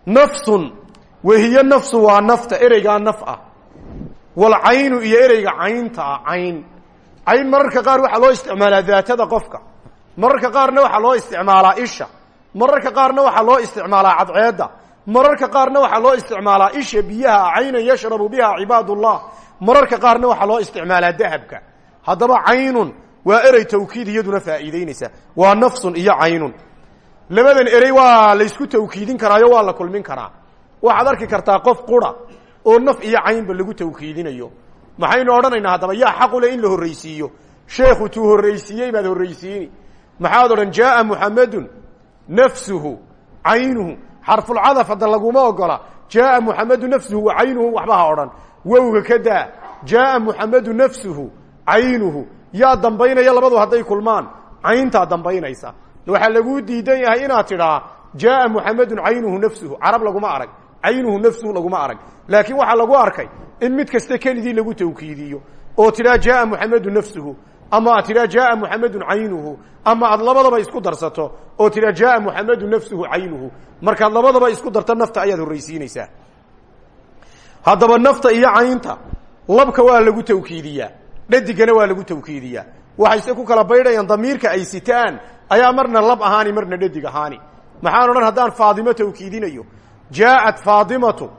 Nafsun wahiye nafsu waa nafta ereygaa naf ah. Walcaynu iyo ereyga caynta ah cayn. Cayn mararka qaar waxaa loo isticmaalaa daatada qofka mararka qaarna waxaa loo isticmaalaa isha. Mararka qaarna waxaa loo isticmaalaa cadceedda. Mararka qaarna waxaa loo isticmaalaa isha biyaha caynan yashrabu biha cibaadullah. Mararka qaarna waxaa loo isticmaalaa dahabka. Haddaba caynun waa erey tawkiid iyaduna faa'iideynaysa waa nafsun iyo caynun. Labadan erey waa laysku tawkiidin karaayo waa la kulmin karaa. Waxaad arki kartaa qof qura oo naf iyo caynba lagu tawkiidinayo. Maxaynu odhanaynaa haddaba yaa xaqule in la horraysiiyo. Sheekhu tuu horraysiiyey baad horraysiini maxaad odhan jaaa muxamedun nafsuhu caynuhu. Xarfulcadaf hadda laguma ogola jaaa muxamedu nafsuhu wa caynuhu waxba ha odhan. Wowga ka daa jaaa muxamedu nafsuhu caynuhu. Yaa dambaynaya labadu hadday kulmaan. Cayntaa dambaynaysa. Waxaa laguu diidan yahay inaad tidhaa jaaa muxamedun caynuhu nafsuhu. Carab laguma arag. Caynuhu nafsuhu laguma arag. Laakiin waxaa lagu arkay in mid kasta kelidii lagu tawkiidiyo oo tidhaa jaaa muxamedu nafsuhu ama aad tidhaa jaaa muxamedun caynuhu. Ama aad labadaba isku darsato oo tidhaa jaaa muxamedu nafsuhu caynuhu. Markaad labadaba isku darto nafta ayaad horraysiinaysaa. Haddaba nafta iyo caynta labka waa lagu tawkiidiyaa. Dhadigana waa lagu tawkiidiyaa. Waxayse ku kala baydhayaan damiirka ay sitaan ayaa marna lab ahaani marna dhadig ahaani. Maxaan odhan haddaan faadimo tawkiidinayo jaaءat faadimatu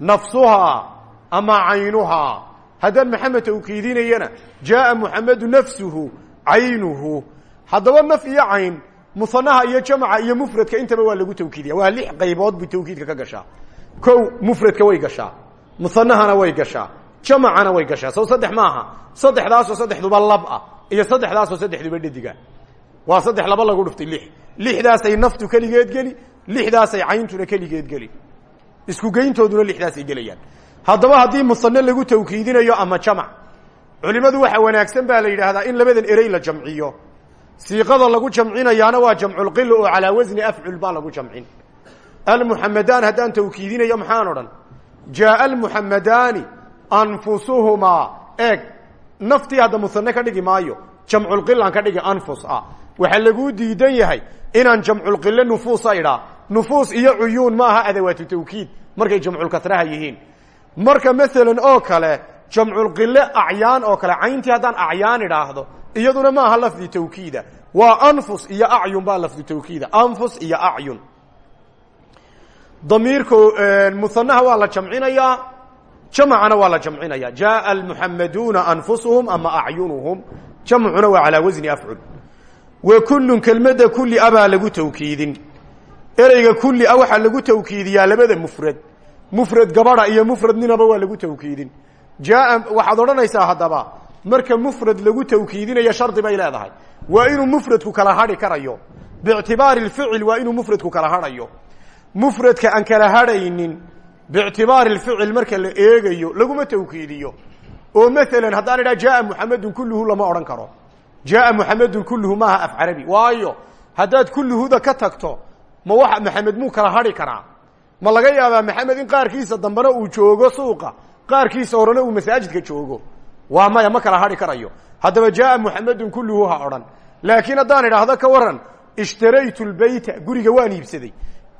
nafsuhaa ama caynuhaa haddaan maxamed tawkiidinayana jaaa muxamedu nafsuhu caynuhu. Haddaba naf iyo cayn musanaha iyo jamca iyo mufradka intaba waa lagu tawkiidiya waa lix qaybood buu tawkiidka ka gashaa. Ko mufradka way gashaa. Musanahana way gashaa. Jamacana way gashaa. Sow saddex maaha. Saddexdaasoo saddexduba lab ah iyo saddexdaasoo saddexduba dhadiga waa saddex laba lagu dhuftay lix. Lixdaasay naftu keligeed geli lixdaasay cayntuna keligeed geli. Isku geyntooduna lixdaasay gelayaan haddaba haddii musane lagu tawkiidinayo ama jamac culimadu waxa wanaagsan baa la yidhaahdaa in labadan erey la jamciyo. Siiqada lagu jamcinayaana waa jamculqil oo calaa wasni afcul baa lagu jamcin. Almuxamadaan haddaan tawkiidinayo maxaan odhan? Jaaa almuxamadaani anfusuhumaa eeg naftii hadda musane ka dhigi maayo jamculqilaan ka dhigi anfus ah. Waxaa laguu diidan yahay inaan jamculqile nufuusa idhaa nufuus iyo cuyuun maaha adawaatu tawkiid. Markay jamculkasraha yihiin marka maalan oo kale jamculqile acyaan oo kale cayntii haddaan acyaan idhaahdo iyaduna maaha lafdi tawkiida. Waa anfus iyo acyun baa lafdi tawkiida. Anfus iyo acyun. Damiirka muanaha waa la jamcinayaa jamcana waa la jamcinaya jaءa almuxamaduuna anfusuhum ama acyunuhum. Jamcuna waa calaa wasni afcul. Wa kullun kelmadda kulli a baa lagu tawkiidin. Ereyga kulli a waxaa lagu tawkiidiyaa labada mufrad mufrad gabadha iyo mufrad ninaba waa lagu tawkiidin. Jaaa waxaad odhanaysaa haddaba marka mufrad lagu tawkiidinayo shardi bay leedahay. Waa inuu mufradku kala hadhi karayo. Biictibaari lficil waa inuu mufradku kala hadhayo. Mufradka aan kala hadhaynin biictibaari lficil marka la eegayo laguma tawkiidiyo. Oo maalan haddaan idhaha jaaa muxamedun kulluhu lama odhan karo. Jaaa muxamedun kulluhu maaha af carabi. Waayo haddaad kulluhuda ka tagto ma waxa maxamed muu kala hadhi karaa ma laga yaabaa maxamed in qaarkiisa dambena uu joogo suuqa qaarkiisa horena uu masaajidka joogo. Waa maya ma kala hadhi karayo. Haddaba jaaa muxamedun kulluhu ha odhan. Laakiin haddaan idhaahdo ka waran ishtaraytu lbeyta guriga waan iibsaday.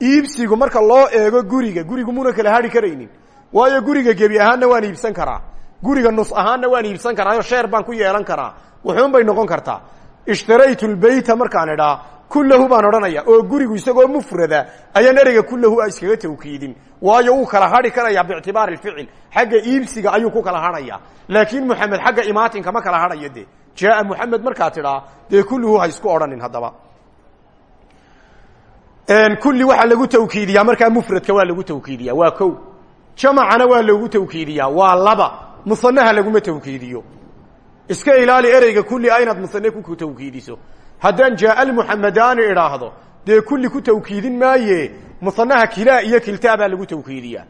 Iibsigu marka loo eego guriga gurigu muna kala hadhi karaynin. Waayo guriga gebi ahaanna waan iibsan karaa. Guriga nus ahaanna waan iibsan karaayo sheer baan ku yeelan karaa. Wuxuun bay noqon kartaa ishtaraytu lbeyta markaan idhaa kullahu baan odhanaya oo gurigu isagoo mufrada ayaan ereyga kullahu iskaga tawkiidin. Waayo wuu kala hadhi karaya biictibaari ficil xagga iibsiga ayuu ku kala hadhaya laakiin muxamed xagga imaatinka ma kala hadhayo de jaaa muxamed markaa tidhaa dee kulluhu ha isku odhanin haddaba. Kulli waxaa lagu tawkiidiyaa markaa mufradka waa lagu tawkiidiya waa ko jamacana waa loogu tawkiidiyaa waa laba. Musanaha laguma tawkiidiyo iska ilaali ereyga kulli a inaad musane ku tawkiidiso. Haddaan jaaa almuxamadaani idhaahdo dee kulli ku tawkiidin maaye? Musanaha kilaa iyo kiltaa baa lagu tawkiidiyaa.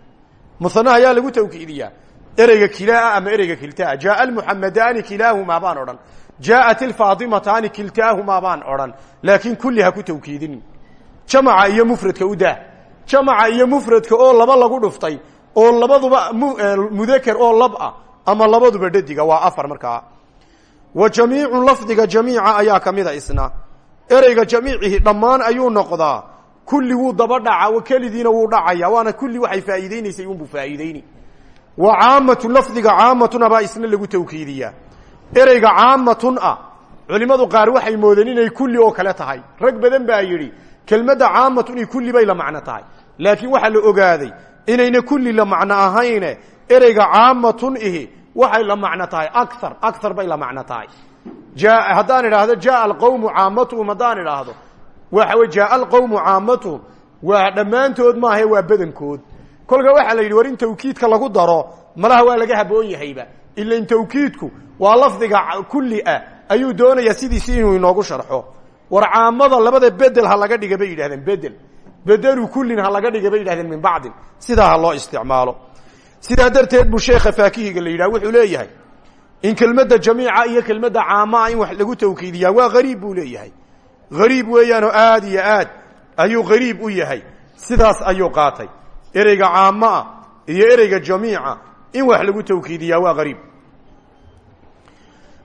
Musanaha yaa lagu tawkiidiyaa. Ereyga kilaa ama ereyga kiltaa. Jaaa almuxamadaani kilaahumaa baan odhan. Jaaءat ilfaadimataani kiltaahumaa baan odhan. Laakiin kulli ha ku tawkiidinin jamaca iyo mufradka u daa. Jamaca iyo mufradka oo laba lagu dhuftay oo labaduba mudaker oo lab ah ama labaduba dhadiga waa afar markaa wa jamiicu lafdiga jamiica ayaa kamida isna. Ereyga jamiicihi dhammaan ayuu noqdaa. Kulli wuu daba dhaca kelidiina wuu dhacaya waana kulli waxay faa'iideynaysay unbuu faa'iideyni wa caamatu lafdiga caamatun abaa isna lagu tawkiidiyaa. Ereyga caamatun ah culimadu qaar waxay moodeen inay kulli oo kale tahay. Rag badan baa yidhi kelmadda caamatun i kulli bay la macno tahay. Laakiin waxaa la ogaaday inayna kulli la macno ahayne ereyga caamatun ihi waxay la macno tahay? Aar aar bay la macno tahay. Jaa haddaan idhaahdo jaaa alqawmu caamatuhum haddaan idhaahdo. Waxa wey jaaa alqawmu caamatuhum waa dhammaantood maahae waa badankood. Kolka waxaa la yidhi war in tawkiidka lagu daro malaha waa laga haboon yahayba. Ilain tawkiidku waa lafdiga kulli ah ayuu doonayaa sidiisi inuu inoogu sharxo. War caamada labada bedel ha laga dhiga bay yidhahdeen bedel. Bedelu kullin ha laga dhiga bay yidhahdeen min bacdin. Sidaa loo isticmaalo sidaa darteed buu sheekha faakihiga la yidhah wuxuu leeyahay in kelmadda jamiica iyo kelmadda caamaa in wax lagu tawkiidiyaa waa hariib buu leeyahay. Hariib weeyaanoo aad iyo aad ayuu hariib u yahay. Sidaas ayuu qaatay. Ereyga caamaa iyo ereyga jamiica in wax lagu tawkiidiyaa waa hariib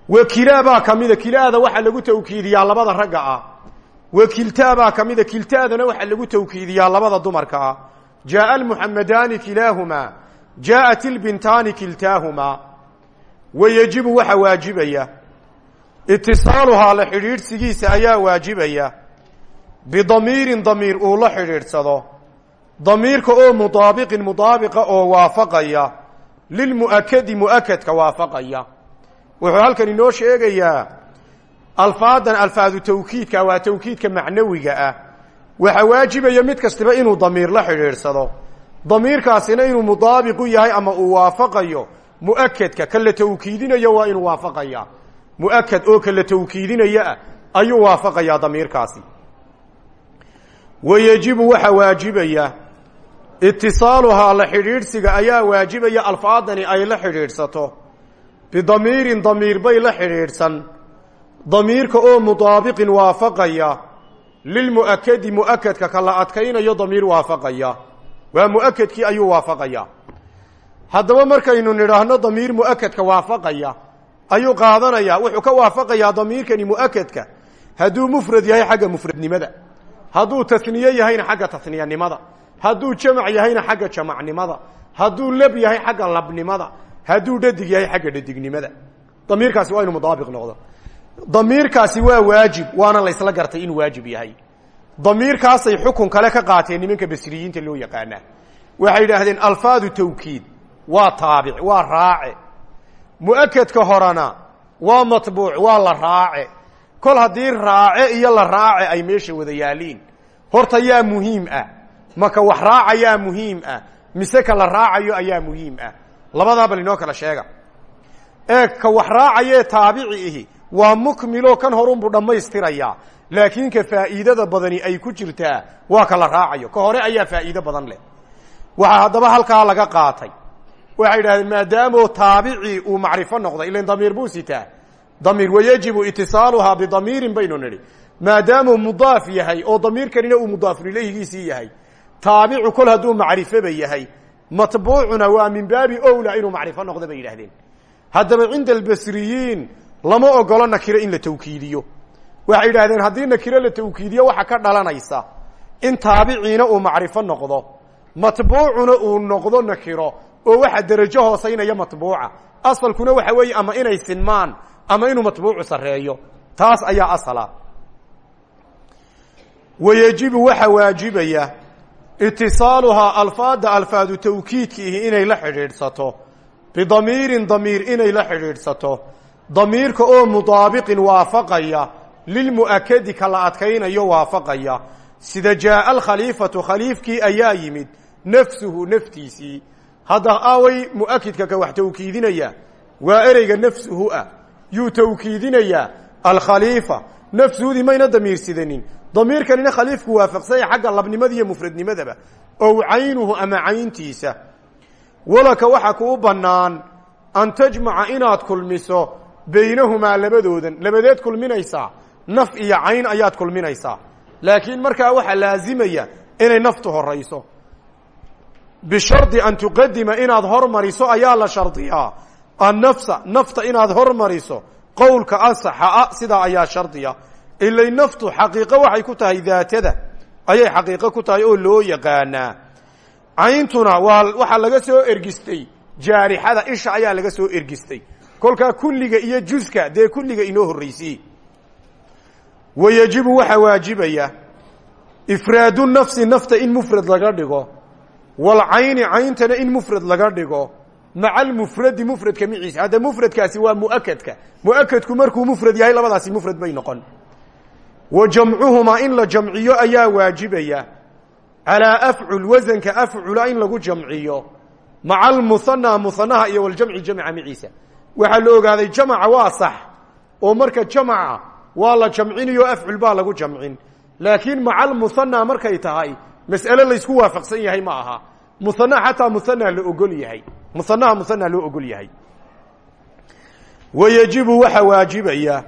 wakilaa baa kamida kilaada waxaa lagu tawkiidiyaa labada ragga ah. Wakiltaa baa kamida kiltaadana waxaa lagu tawkiidiyaa labada dumarka ah. Jaaa almuxamadaani kilaahumaa jaaءat ilbintaani kiltaahumaa wayejibu waxaa waajibaya itisaaluhaa la xidhiidhsigiisa ayaa waajibaya bidamiirin damiir uu la xidhiidhsado damiirka oo mudaabiqin mudaabiqa oo waafaqaya lilmu'akadi mu'akadka waafaqaya wuxuu halkan inoo sheegayaa alfaadan alfaadu tawkiidka waa tawkiidka macnawiga ah waxaa waajibaya mid kastiba inuu damiir la xidhiidhsado damiirkaasina inuu mudaabiqu yahay ama uu waafaqayo mu'akadka ka la tawkiidinayo waa inuu waafaqaya. Mu'akad oo ka la tawkiidinaya ah ayuu waafaqayaa damiirkaasi. Wayejibu waxaa waajibaya itisaaluhaa la xidhiidhsiga ayaa waajibaya alfaadani ay la xidhiidhsato. Bidamiirin damiir bay la xidhiidhsan. Damiirka oo mudaabiqin waafaqaya lilmu'akadi mu'akadka ka la adkaynayo damiir waafaqaya waa mu'akadkii ayuu waafaqaya. Haddaba markaynu nidhaahno damiir mu'akadka waafaqaya ayuu qaadanayaa wuxuu ka waafaqayaa damiirkani mu'akadka hadduu mufrad yahay xagga mufradnimada. Hadduu tasniye yahayna xagga tasniyanimada hadduu jamac yahayna xagga jamacnimada. Hadduu lab yahay xagga labnimada. Hadduu dhadig yahay xagga dhadignimada. Damiirkaasi waa inu mudaabiq noqdo. Damiirkaasi waa waajib waana laysla gartay inuu waajib yahay damiirkaasay xukun kale ka qaateen nimanka basriyiinta loo yaqaanaa. Waxay yidhaahdeen alfaadu tawkiid waa taabic waa raace. Mu'akedka horena waa matbuuc waa la raace. Kol haddii raace iyo la raace ay meesha wada yaaliin. Horta yaa muhiim ah. Maka wax raacayaa muhiim ah. Mise ka la raacayo ayaa muhiim ah. Labadaa bal inoo kala sheega. Ee ka wax raacayee taabici ihi waa mukmilo kan horunbuu dhammaystirayaa laakiin ka faa'iidada badani ay ku jirtaa waa ka raacayo. Ka hore ayaa faa'iido badan leh. Waxaa haddaba halkaa laga qaatay. Waxay idhahdeen maadaamoo taabicii uu macrifo noqday ilan damiir buu sitaa. Damiir wayajibu itisaaluhaa bidamiirin baynu nidhi. Maadaamuu mudaaf yahay oo damiirkanina uu mudaafun ilayhigiisii yahay taabicu kol hadduu macrifoba yahay matbuucuna waa min baabi owla inuu macrifo noqdo bay yidhahdeen haddaba cinda albasriyiin lama ogolo nakiro in la tawkiidiyo waxay yidhahdeen haddii nakiro la tawkiidiyo waxa ka dhalanaysa. In taabiciina uu macrifo noqdo matbuucuna uu noqdo nakiro oo waxa derajo hoosaynaya matbuuca. Asalkuna waxa weeye ama inay sinmaan ama inuu matbuucu sareeyo taas ayaa asala. Wayejibu waxa waajibaya itisaaluhaa alfaada alfaadu tawkiidkiihi inay la xidhiidhsato. Bidamiirin damiir inay la xidhiidhsato. Damiirka oo mudaabiqin waafaqaya lilmu'akadi ka la adkaynayo waafaqaya sida jaaa alkhaliifatu khaliifkii ayaa yimid nafsuhu naftiisii hadda aaway mu'akidka ka wax tawkiidinaya waa ereyga nafsuhu ah yuu tawkiidinayaa alkhaliifa nafsuhudii mayna damiirsidanin damiirkanina khaliifku waafaqsanya xagga labnimada iyo mufradnimadaba ow caynuhu ama cayntiisa walaka waxa kuu bannaan an tajmaca inaad kulmiso baynahumaa labadoodan labadeed kulminaysaa naf iyo cayn ayaad kulminaysaa. Laakiin markaa waxaa laazimaya inay naftu horayso. Bishardi an tuqadima inaad hormariso ayaa la shardiyaa. Annafsa nafta inaad hormariso qowlka asaxa a sidaa ayaa shardiya. Ilay naftu xaqiiqo waxay ku tahay daatada. Ayay xaqiiqo ku tahay oo loo yaqaanaa. Cayntuna waa waxaa laga soo ergistay. Jaarixada isha ayaa laga soo ergistay. Kolkaa kulliga iyo juska dee kulliga inoo horraysiye wayajibu waxaa waajibaya ifraadu nafsi nafta in mufrad laga dhigo walcayni cayntana in mufrad laga dhigo maca almufradi mufradka miciisa. Hadda mufradkaasi waa muakadka. Muakadku markuu mufrad yahay labadaasi mufrad bay noqon. Wa jamcuhumaa in la jamciyo ayaa waajibaya. Calaa afcul wasanka afcula in lagu jamciyo. Maca almuhanaa muhanaha iyo waljamci jamca miciisa. Waxaa la ogaaday jamaca waa sax oo marka jamaca waa la jamcinayo afcul baa lagu jamcin. Laakiin maca almuhanaa markay tahay mas'ale laysku waafaqsan yahay ma aha. Muhana xataa muhana la ogol yahay. Muhanaha muhana loo ogol yahay. Wayajibu waxaa waajibaya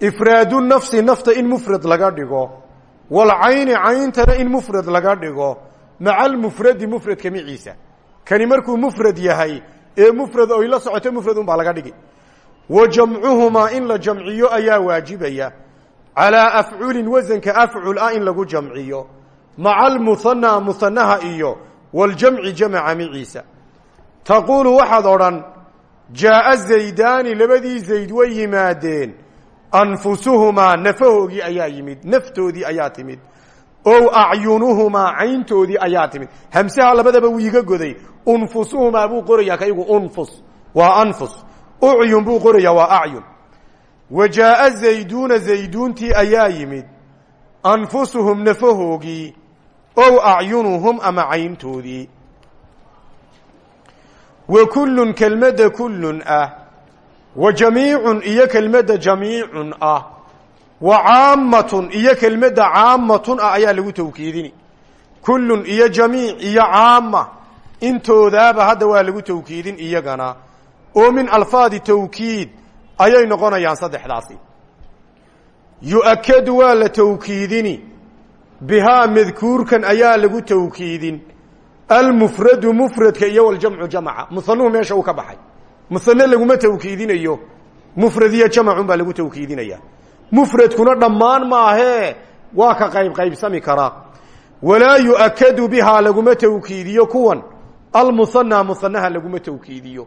ifraadu nafsi nafta in mufrad laga dhigo walcayni cayntana in mufrad laga dhigo. Maca almufradi mufradka miciisa. Kani markuu mufrad yahay ee mufrad oy la socoto mufrad un baa laga dhigi wa jamcuhumaa in la jamciyo ayaa waajibaya. Calaa afculin wasanka afcul ah in lagu jamciyo. Maca almuhanaa muhanaha iyo. Waljamci jamaca miciisa. Taquulu waxaad odhan jaaa zaydaani labadii zayd way yimaadeen. Anfusuhumaa nafahoogii ayaa yimid naftoodii ayaa timid. Ow acyunuhumaa cayntoodii ayaa timid. Hamsaha labadaba wuu iga goday. Unfusuhumaa buu qorayaa kaygu unfus waa anfus ucyun buu qorayaa waa acyun. Wa jaaa zayduuna zayduuntii ayaa yimid. Anfusuhum nafahoogii ow acyunuhum ama cayntoodii. Wa kullun kelmadda kullun ah. Wa jamiicun iyo kelmadda jamiicun ah. Wa caammatun iyo kelmadda caammatun ah ayaa lagu tawkiidini. Kullun iyo jamiic iyo caama intoodaaba hadda waa lagu tawkiidin iyagana oo min alfaadi tawkiid ayay noqonayaan saddexdaasi. Yu'akadu waa la tawkiidini bihaa madkuurkan ayaa lagu tawkiidin. Almufradu mufradka iyo waljamcu jamca musanuhu meesha uu ka baxay. Musane laguma tawkiidinayo mufrad iyo jamcun baa lagu tawkiidinaya. Mufradkuna dhammaan maahee waa ka qayb qaybsami karaa. Walaa yu'akadu bihaa laguma tawkiidiyo kuwan. Almusanaa musanaha laguma tawkiidiyo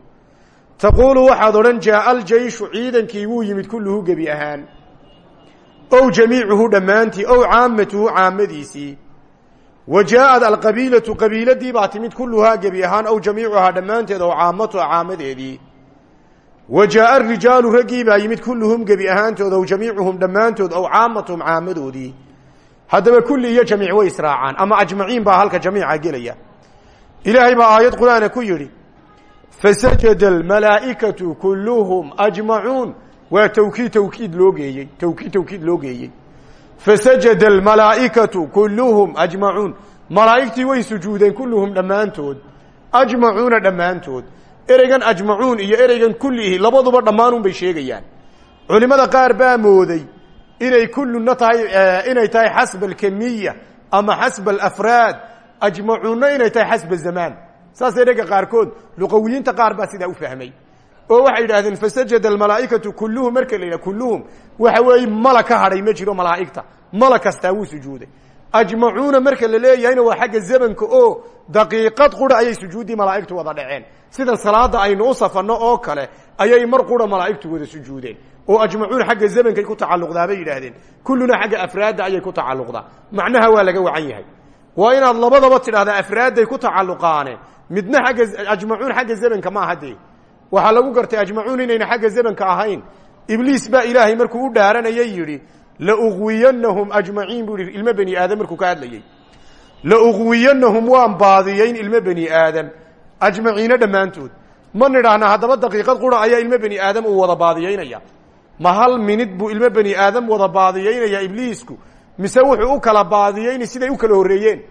taquulu waxaad odhan jaaa aljeyshu ciidankii wuu yimid kulluhu gebi ahaan. Ow jamiicuhu dhammaantii ow caamatuhu caamadiisii wa jaa'ad alqabiilatu qabiiladii baa timid kulluhaa gebi ahaan ow jamiicuhaa dhammaanteed ow caamatuha caamadeedii wa jaaa arijaalu raggii baa yimid kulluhum gebi ahaantood ow jamiicuhum dhammaantood ow caamatuhum caamadoodii haddaba kulli iyo jamiic way israacaan ama ajmaciin baa halka jamiica gelaya. Ilaahay baa aayad qur'aana ku yidhi fasajada almalaa'ikatu kulluhum ajmacuun waa tawkiid tawkiid loo geeyey tawkiid tawkiid loo geeyey fasajada almalaa'ikatu kulluhum ajmacuun malaa'igtii way sujuudeen kulluhum dhammaantood ajmacuuna dhammaantood ereygan ajmacuun iyo ereygan kullihi labaduba dhammaanun bay sheegayaan culimmada qaar baa mooday inay kulluna tahay inay tahay xasba alkamiya ama xasba alafraad ajmacuunna inay tahay xasba zamaan saas ereyga qaarkood luqawiyiinta qaar baa sidaa u fahmay. Oo waxay yidhaahdeen fasajada almalaa'ikatu kulluhum marka la yidhaha kulluhum. Waxa weeye mala ka hadhay ma jiro malaa'igta. Mala kastaa wuu sujuuday. Ajmacuuna marka la leeyahayna waa xagga zamanka oo daqiiqad qura ayay sujuuddii malaa'igtu wada dhaceen. Sidan salaada aynu u safanno oo kale ayay mar qura malaa'igtu wada sujuudeen. Oo ajmacuun xagga zamankay ku tacalluqdaa bay kulluna xagga afraadda ayay ku tacalluqdaa. Macnaha waa laga wacan yahay waa inaad labadaba tidhahdaa afraadday ku tacalluqaane. Midna agga ajmacuun xagga zamanka ma aha dee waxaa lagu gartay ajmacuun inayna xagga zamanka ahayn. Ibliis baa ilaahay markuu u dhaaranayay yidhi lauqwiyanahum ajmaciin buu yihi ilmo bani aadam markuu ka hadlayey lauqwiyanahum waan baadiyeyn ilmo bani aadam. Ajmaciino dhammaantood. Ma nidhaahna haddaba daqiiqad qura ayaa ilmo bani aadam uu wada baadiyeynaya ma hal minid buu ilmo bani aadam wada baadiyeynaya ibliisku mise wuxuu u kala baadiyeyni siday u kala horreeyeen.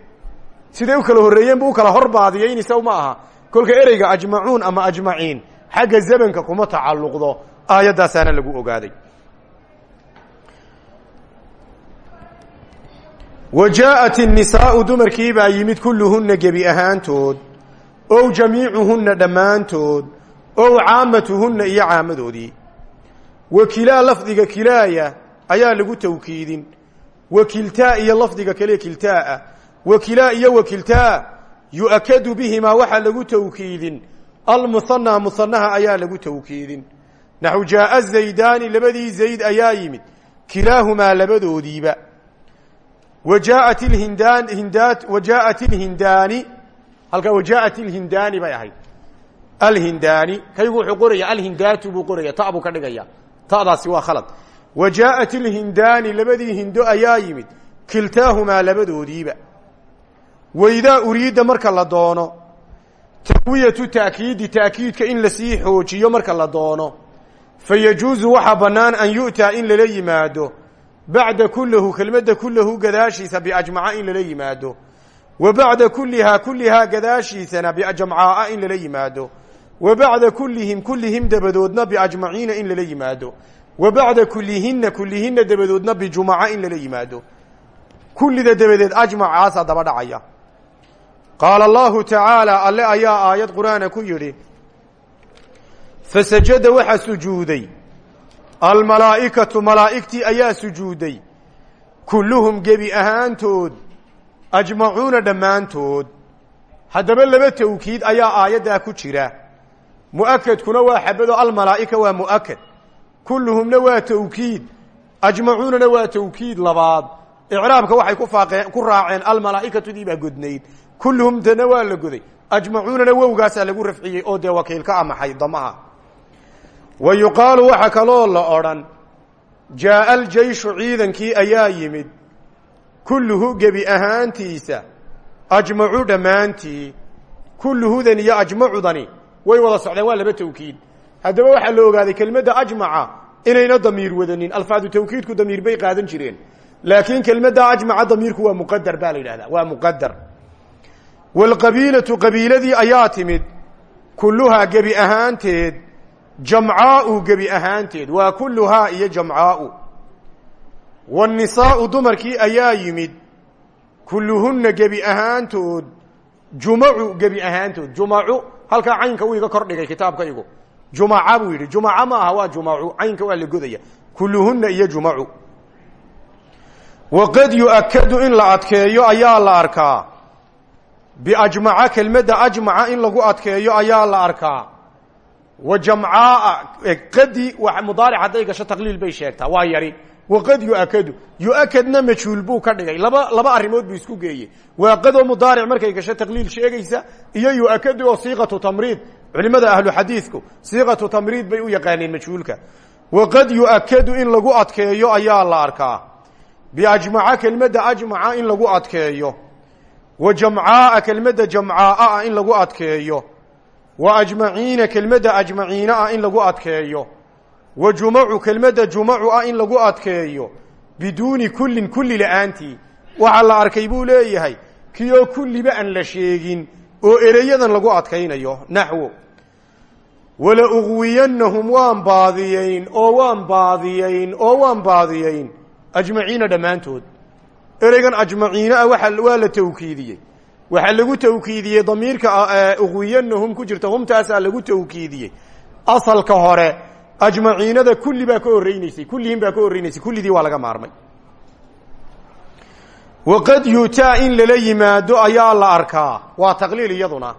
Siday u kala horreeyeen buu u kala hor baadiyeyni saw ma aha. Kolka ereyga ajmacuun ama ajmaciin xagga zamanka kuma tacalluqdo aayaddaasaana lagu ogaaday. Wa jaa'at innisaa'u dumarkii baa yimid kulluhunna gebi ahaantood ow jamiicuhunna dhammaantood ow caamatuhunna iyo caamadoodii. Wa kilaa lafdiga kilaaya ayaa lagu tawkiidin wa kiltaa iyo lafdiga kale kiltaaa wa kilaa iyo wa kiltaa yu'akadu bihimaa waxaa lagu tawkiidin. Almuhanaa muhanaha ayaa lagu tawkiidin. Naxu jaaa zaydaani labadii zayd ayaa yimid. Kilaahumaa labadoodiiba. Wa jaaat hindan hindaat wa jaaat ilhindaani halkaa wa jaaat ilhindaani bay ahayd. Alhindaani kaygu wuxuu qoraya alhindaatu buu qoraya ta buu ka dhigaya. Ta'daasi waa khalad wa jaaءat ilhindaani labadii hindo ayaa yimid kiltaahumaa labadoodiiba waidaa uriidda marka la doono taqwiyatu ta'kiidi ta'kiidka in la sii xoojiyo marka la doono fayajuusu waxaa bannaan an yu'taa in lala yimaado bacda kullahu kelmadda kullahu gadaashiisa biajmaca in lala yimaado wa bacda kullihaa kullihaa gadaashiisana biajamcaaa in lala yimaado wa bacda kullihim kullihim dabadoodna biajmaciina in lala yimaado wa bacda kullihina kullihina dabadoodna bijumaca in lala yimaado. Kullida dabadeed ajmacaasaa daba dhacaya. Qaala allahu tacaala alle ayaa aayad qur'aana ku yidhi fasajada waxaa sujuuday. Almalaa'ikatu malaa'igtii ayaa sujuuday. Kulluhum gebi ahaantood ajmacuuna dhammaantood. Haddaba laba tawkiid ayaa aayaddaa ku jira. Mu'akadkuna waa xabado almalaa'ika waa mu'akad kulluhumna waa tawkiid. Ajmacuunana waa tawkiid labaad. Icraabka waxay ku faaqeen ku raaceen almalaa'ikatudii baa godnayd. Kulluhumtana waa la goday. Ajmacuunana wowgaasaa lagu rafciyey oo dee wakiilka amaxay damaha. Wa yuqaalu waxa kaloo la odhan jaaa aljeyshu ciidankii ayaa yimid. Kulluhu gebi ahaantiisa ajmacu dhammaantii. Kulluhudan iyo ajmacudani way wada socdeen waa laba tawkiid haddaba waxaa la ogaaday kelmadda ajmaca inayna damiir wadanin. Alfaadu tawkiidku damiir bay qaadan jireen. Laakiin kelmadda ajmaca damiirku waa muqadar baa la waa muqadar waalqabiilatu qabiiladii ayaa timid. Kulluhaa gebi ahaanteed jamcaau gebi ahaanteed. Waa kulluhaa iyo jamcaau. Waannisaa'u dumarkii ayaa yimid. Kulluhunna gebi ahaantood jumacu gebi ahaantood. Jumacu halkaa caynka uu iga kor dhigay kitaabkaygu jumaca buu yidhi. Jumaca ma aha waa jumacu caynka waa la godaya. Kulluhunna iyo jumacu waqad yu'akadu in la adkeeyo ayaa la arkaa. Biajmaca kelmadda ajmaca in lagu adkeeyo ayaa la arkaa. Wa jamcaaa qadi mudaaric hadday gasho taqliil bay sheegtaa. Waa yari. Waqad yuakadu yuakadna majhuul buu ka dhigay. Laba laba arrimood buu isku geeyey. Waa qadoo mudaaric markay gasho taqliil sheegaysa iyo yuakadu oo siiqatu tamriid culimada ahlu xadiidku siiqatu tamriid bay u yaqaaneen majhuulka. Waqad yuakadu in lagu adkeeyo ayaa la arkaa. Biajmaca kelmadda ajmaca in lagu adkeeyo. Wa jamcaaa kelmadda jamcaaa in lagu adkeeyo. Wa ajmaciina kelmadda ajmaciina ah in lagu adkeeyo. Wa jumacu kelmadda jumacu ah in lagu adkeeyo. Biduuni kullin kulli la'aantii. Waxaa la arkay buu leeyahay kiyoo kulliba aan la sheegin oo ereyadan lagu adkaynayo naxwo wala uqwiyannahum waan baadiyeyn oo waan baadiyeyn oo waan baadiyeyn ajmaciina dhammaantood ereygan ajmaciina ah waa waa la tawkiidiyey waxaa lagu tawkiidiyey damiirka uqwiyanahum ku jirta humtaasaa lagu tawkiidiyey asalka hore ajmaciinada kulli baa ka horeyneysay kullihin baa ka horeyneysay kullidii waa laga maarmay waqad yutaa in lala yimaado ayaa la arkaa waa taqliil iyaduna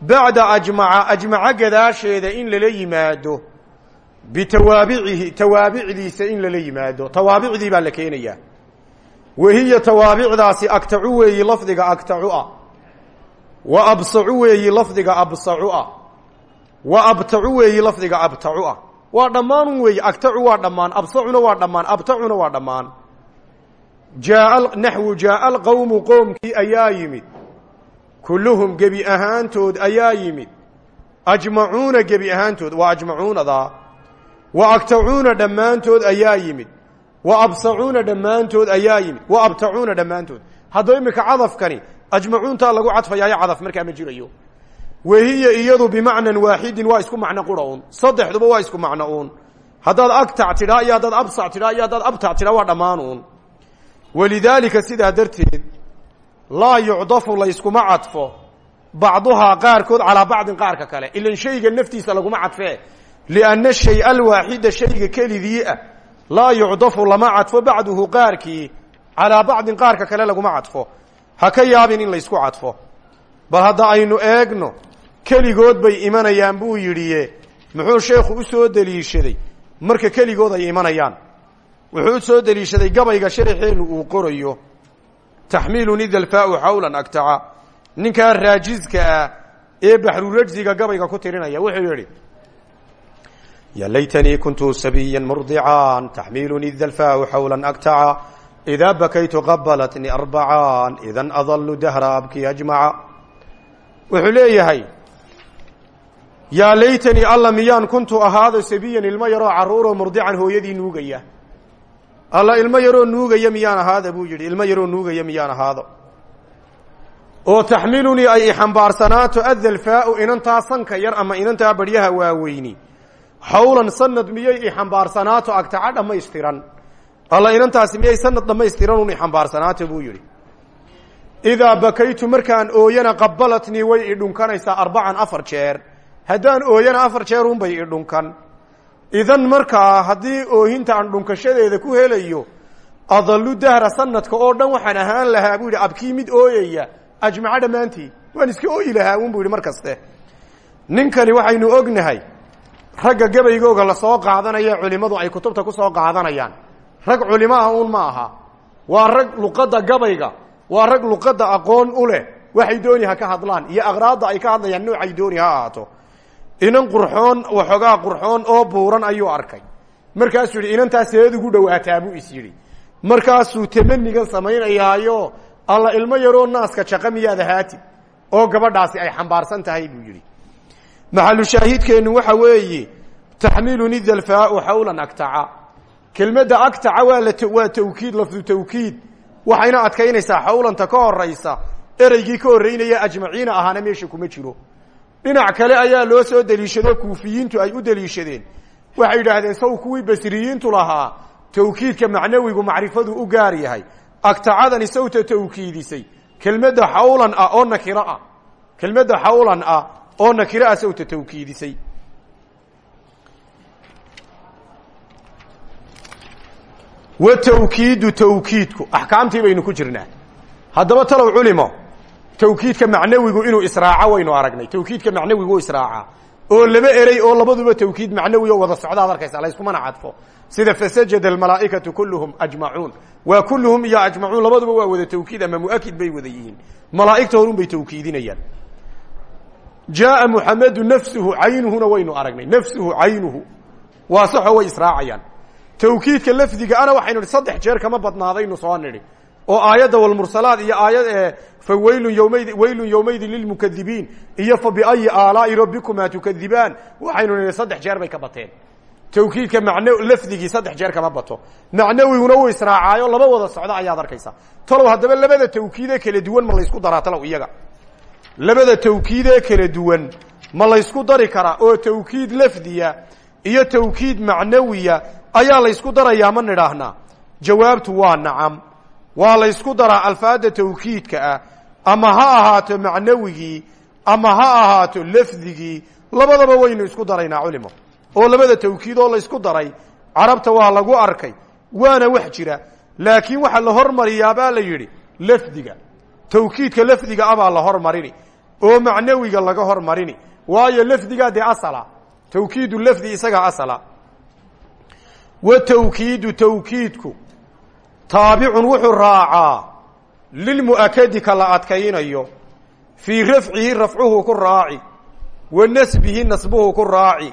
bacda ajmaca ajmaca gadaasheeda in lala yimaado bitawaabicihi tawaabicdiisa in lala yimaado tawaabicdii baa la keenayaa wahiya tawaabicdaasi agtacu weeyi lafdiga agtacu ah wa absacu weeyi lafdiga absacu ah wa abtacu weeyi lafdiga abtacu ah waa dhammaanun weeyi agtacu waa dhammaan absacuna waa dhammaan abtacuna waa dhammaan naxwu jaaa alqowmu qoomkii ayaa yimid kulluhum gebi ahaantood ayaa yimid. Ajmacuuna gebi ahaantood waa ajmacuunadaa wa agtacuuna dhammaantood ayaa yimid. Wa absacuuna dhammaantood ayaa yimid. Wa abtacuuna dhammaantood. Haddaba iminka cadafkani ajmacuuntaa lagu cadfayaayo cadaf markaa ma jirayo. Wahiya iyadu bimacnan waaxidin waa isku macno qura un saddexduba waa isku macno uun. Haddaad agtac tidhaa iyo haddaad absac tidhaa iyo haddaad abtac dhammaan uun. Sidaa darteed laa yucdafu layskuma cadfo. Bacduhaa qaarkood calaa bacdin qaarka kale. Ilan shayga naftiisa laguma cadfee lianna shay alwaaxida shayga kelidii ah. Laa yucdafu lama cadfo bacduhu qaarkii. Calaa bacdin qaarka kale laguma cadfo. Ha ka yaabin in laysku cadfo. Bal hadda aynu eegno keligood bay imanayaan buu yidhi muxuu sheekhu u soo deliishaday? Marka keligood ay imanayaan. Wuxuu u soo deliishaday gabayga sharaxeennu uu qorayo taxmiiluni dalfaau xawlan agtaca ninkaa raajiska ah ee baxrurajsiga gabayga ku tirinaya wuxuu yidhi ya laytanii kuntu sabiya murdicaan taxmiiluni dalfaau xawlan agtaca idaa bakaytu qabalatni arbacaan idan adalu dahra abki ajmaca wuxuu leeyahay yaa laytanii alla miyaan kuntu ahaado sabiyan ilmo yaroo carruuroo murdican hooyadii nuugaya alla ilmo yaroo nuugaya miyaan ahaada? buu yidhi. Ilmo yaroo nuugaya miyaan ahaado. Oo taxmilunii ay ixambaarsanaato adalfaau inantaa sanka yar ama inantaa baryaha waaweyni. Xawlan sanad miyay ixambaarsanaato agtaca dhammaystiran. Alla inantaasi miyay sanad dhammaystiran un ixambaarsanaato buu yidhi. Idaa bakaytu markaan ooyana qabalatnii way idhunkanaysaa arbacan afar jeer. Haddaan ooyana afar jeer unbay idhunkan idan markaa haddii oohinta aan dhunkashadeeda ku helayo adalu dahra sanadka oo dhan waxaan ahaan lahaa buu yidhi abkii mid ooyaya ajmaco dhammaantii waan iska ooyi lahaa un bu yidhi mar kaste ninkani waxaynu ognahay ragga gabaygooga la soo qaadanaya culimadu ay kutubta ku soo qaadanayaan. Rag culimo ah un ma aha waa rag luqadda gabayga waa rag luqadda aqoon u leh waxay dooni ha ka hadlaan iyo aqraadda ay ka hadlayaan noocay dooni ha ahaato inan qurxoon waxoogaa qurxoon oo buuran ayuu arkay. Markaasuu yidhi inantaas seed ugu dhowaataa buu is yidhi. Markaasuu tamanigan samaynayaayo alla ilmo yaroo naaska jaqa ahaati oo gabadhaasi ay xambaarsan tahay buu yidhi. Maxalu shaahidkeennu waxa weeye taxmiluni dalfaau xawlan agtaca. Kelmadda agtaca waa la waa tawkiid lafdu tawkiid. Waxayna adkaynaysaa xawlanta ka horaysa ereygii ka horreynaya ajmaciina ahaana meesha kuma jiro dhinac kale ayaa loo soo deliishado kuufiyiintu ay u deliishadeen. Waxay yidhaahdeen saw kuwii basriyiintu lahaa tawkiidka macnawigu macrifadu u gaar yahay. Agtacadani sawta tawkiidisay. Kelmadda xawlan ah oo nakiro ah. Kelmadda xawlan ah oo nakiro ah sawta tawkiidisay. Wa tawkiidu tawkiidku. Axkaamtii baynu ku jirnaa. Haddaba talow culimo tawkiidka macnawigu inuu israaco waynu aragnay. Tawkiidka macnawigu israaca oo laba erey oo labaduba tawkiid macnawi oo wada socdaad arkaysa layskumana cadfo. Sida fasajada almalaa'ikatu kulluhum ajmacuun. Waa kulluhum iyo ajmacuun labaduba waa wada tawkiid ama muakid bay wada yihiin. Malaa'igta horun bay tawkiidinayaan. Jaaa muxamedu nafsuhu caynuhuna waynu aragnay. Nafsuhu caynuhu. Waa saxoo way israacayaan. Tawkiidka lafdiga ana waxaynu nihi saddex jeer kama badnaadaynu soo nidhi oo aayadda walmursalaad iyo aayad fa waylun ymayd waylun yowmaydin lilmukadibiin. Iyo fa biayi aalaa'i rabbikumaa tukadibaan. Waxaynu nihi saddex jeer bay ka bateen. Tawkiidka macno lafdigii saddex jeer kama bato. Macnawiguna wuu israacaayo laba wada socda ayaad arkaysa talow haddaba labada tawkiidee kala duwan ma laysku daraa talow iyaga. Labada tawkiidee kala duwan ma laysku dari karaa oo tawkiid lafdiya iyo tawkiid macnawiya ayaa laysku darayaa ma jawaabtu waa nacam waa laysku daraa alfaada tawkiidka ah ama ha ahaato macnawigii ama ha ahaato lafdigii labadaba waynu isku daraynaa culimo. Oo labada tawkiid oo laysku daray carabta waa lagu arkay waana wax jira. Laakiin waxa la hormariyaa baa la yidhi lafdiga. Tawkiidka lafdiga abaa la hormarini oo macnawiga laga hormarini. Waayo lafdigaa dee asala tawkiidu lafdi isagaa asala. Wa tawkiidu tawkiidku taabicun wuxuu raacaa lilmu'akadi ka la adkaynayo fii rafcihi rafcuhu ku raaci wa nasbihi nasbuhu ku raaci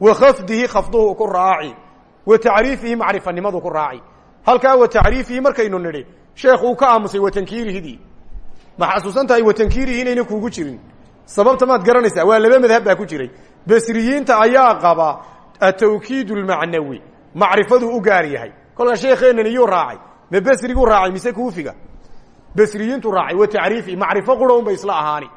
wa khafdihi khafduhu ku raaci wa tacriifihi macrifanimadu ku raaci. Halkaa wa tacriifihi markaynu nidhi sheekhu uu ka aamusay watankiirihidii ma xasuusan tahay watankiirihi inayna kuugu jirin? Sababta maad garanaysaa waa laba madhab baa ku jiray. Basriyiinta ayaa qaba atawkiid lmacnawi macrifaduu u gaar yahay kolkaa sheekeenan iyuu raacay ma besriguu raacay mise kuufiga? Besriyiintu raacay wa tacriifihi macrifo qura un bay isla ahaani.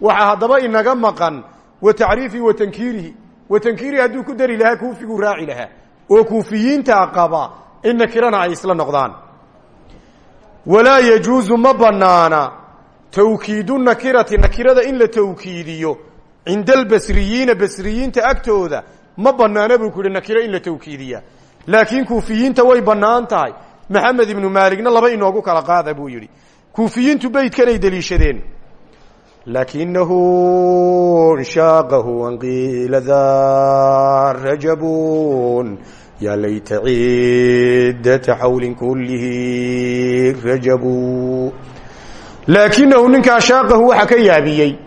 Waxaa haddaba inaga maqan wa tacriifihi wa tankiirihi. Wa tankiirihi hadduu ku dari lahaa kuufiguu raaci lahaa. Oo kuufiyiinta qaba in nakirana ay isla noqdaan. Walaa yajuuzu ma banaana tawkiidu nakirati nakirada in la tawkiidiyo cinda albasriyiina basriyiinta agtooda ma banaana buu ku yihi in la tawkiidiya laakiin kuufiyiinta way bannaan tahay. Maxamed ibnu maaligna laba inoogu kala qaada buu yidhi. Kuufiyiintu beydkanay deliishadeen. Lakinahu nshaqahu an qiila da rajabun ya layta ciddata xawlin kulihi rajabu. Laakinahu ninkaa shaaqahu waxa ka yaabiyey.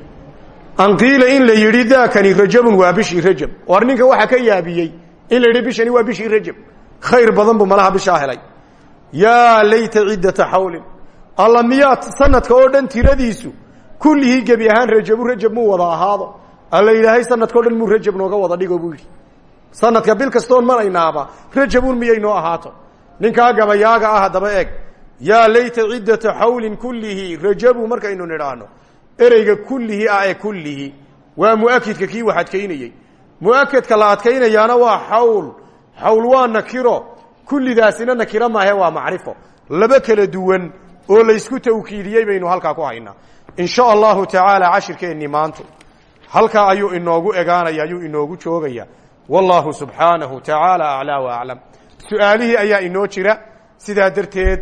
An qiila in la yidhi daakani rajabun waa bishii rajab. War ninka waxa ka yaabiyey in la yidhi bishani waa rajab. Khayr badan buu malaha bishaa helay. Yaa layta ciddata xawlin. Alla sanadka oo dhan tiradiisu kullihii gebi ahaan rajabu rajab muu wada ahaado. Alla yidhaahay sanadka o dhan muu rajab nooga wada dhigo buu yidhi. Sanadka bil kastoon maraynaaba rajabun miyay noo ahaato? Ninkaa gabayaaga ah haddaba eeg. Yaa layta ciddata xawlin kullihi rajabu markaynu nidhaahno. Ereyga kullihi ah ee kullihi waa muakidka kii wax muakadka la adkaynayaana waa xawl xawl waa nakiro. Kullidaasina nakiro maahe waa macrifo. Laba kala duwan oo laysku tawkiidiyey baynu halkaa ku haynaa in sha allahu tacaala cashirkeennii maantu. Halkaa ayuu inoogu egaanaya ayuu inoogu joogaya. Wallahu subxaanahu tacaala aclaa wa aclam su'aalihii ayaa inoo jira. Sidaa darteed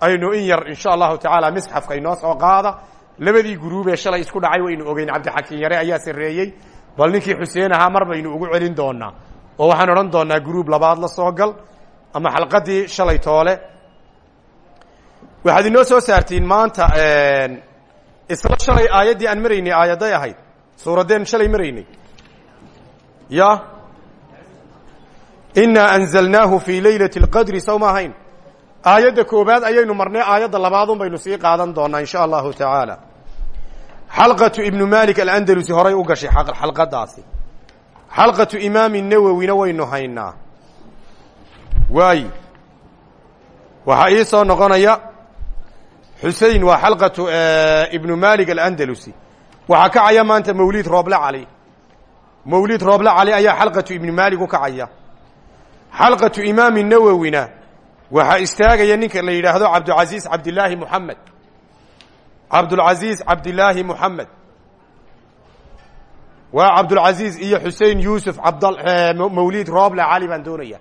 aynu in yar in sha allahu tacaala misxafka inoo soo qaada. Labadii guruubee shalay isku dhacay waynu ogeyn cabdixakiin yare ayaa sarreeyey bal ninkii xuseen ahaa mar baynu ugu celin doonaa oo waxaan odhan doonaa guruub labaad la soo gal ama xalqadii shalay toole. Waxaad inoo soo saartiin maanta isla shalay aayaddii aan maraynay aayadday ahayd. Suuraddeen shalay maraynay. Ya? Inaa anzalnaahu fii laylati اlqadri sow ma koobaad ayaynu marnay aayadda labaadun baynu sii qaadan doonaa in allahu tacaala xalqatu ibnu malik alandalusi horay u gashay xalqadaasi. Xalqatu imaami nawowina waynu haynaa. Waayi waxaa ii soo noqonaya xusein waa xalqatu ibnu malik alandalusi. Waxaa kacaya maanta mawlid rooble cali mawlid rooble cali ayaa xalqatu ibnu malik u kacaya. Xalqatu imaami nawowina waxaa istaagaya ninka la yidhaahdo cabdulcaziiz cabdilaahi muxamed cabdulcaziiz cabdilaahi muxamed waa cabdulcaziiz iyo xusein yuusuf abd mawlid rooble cali baan doonaya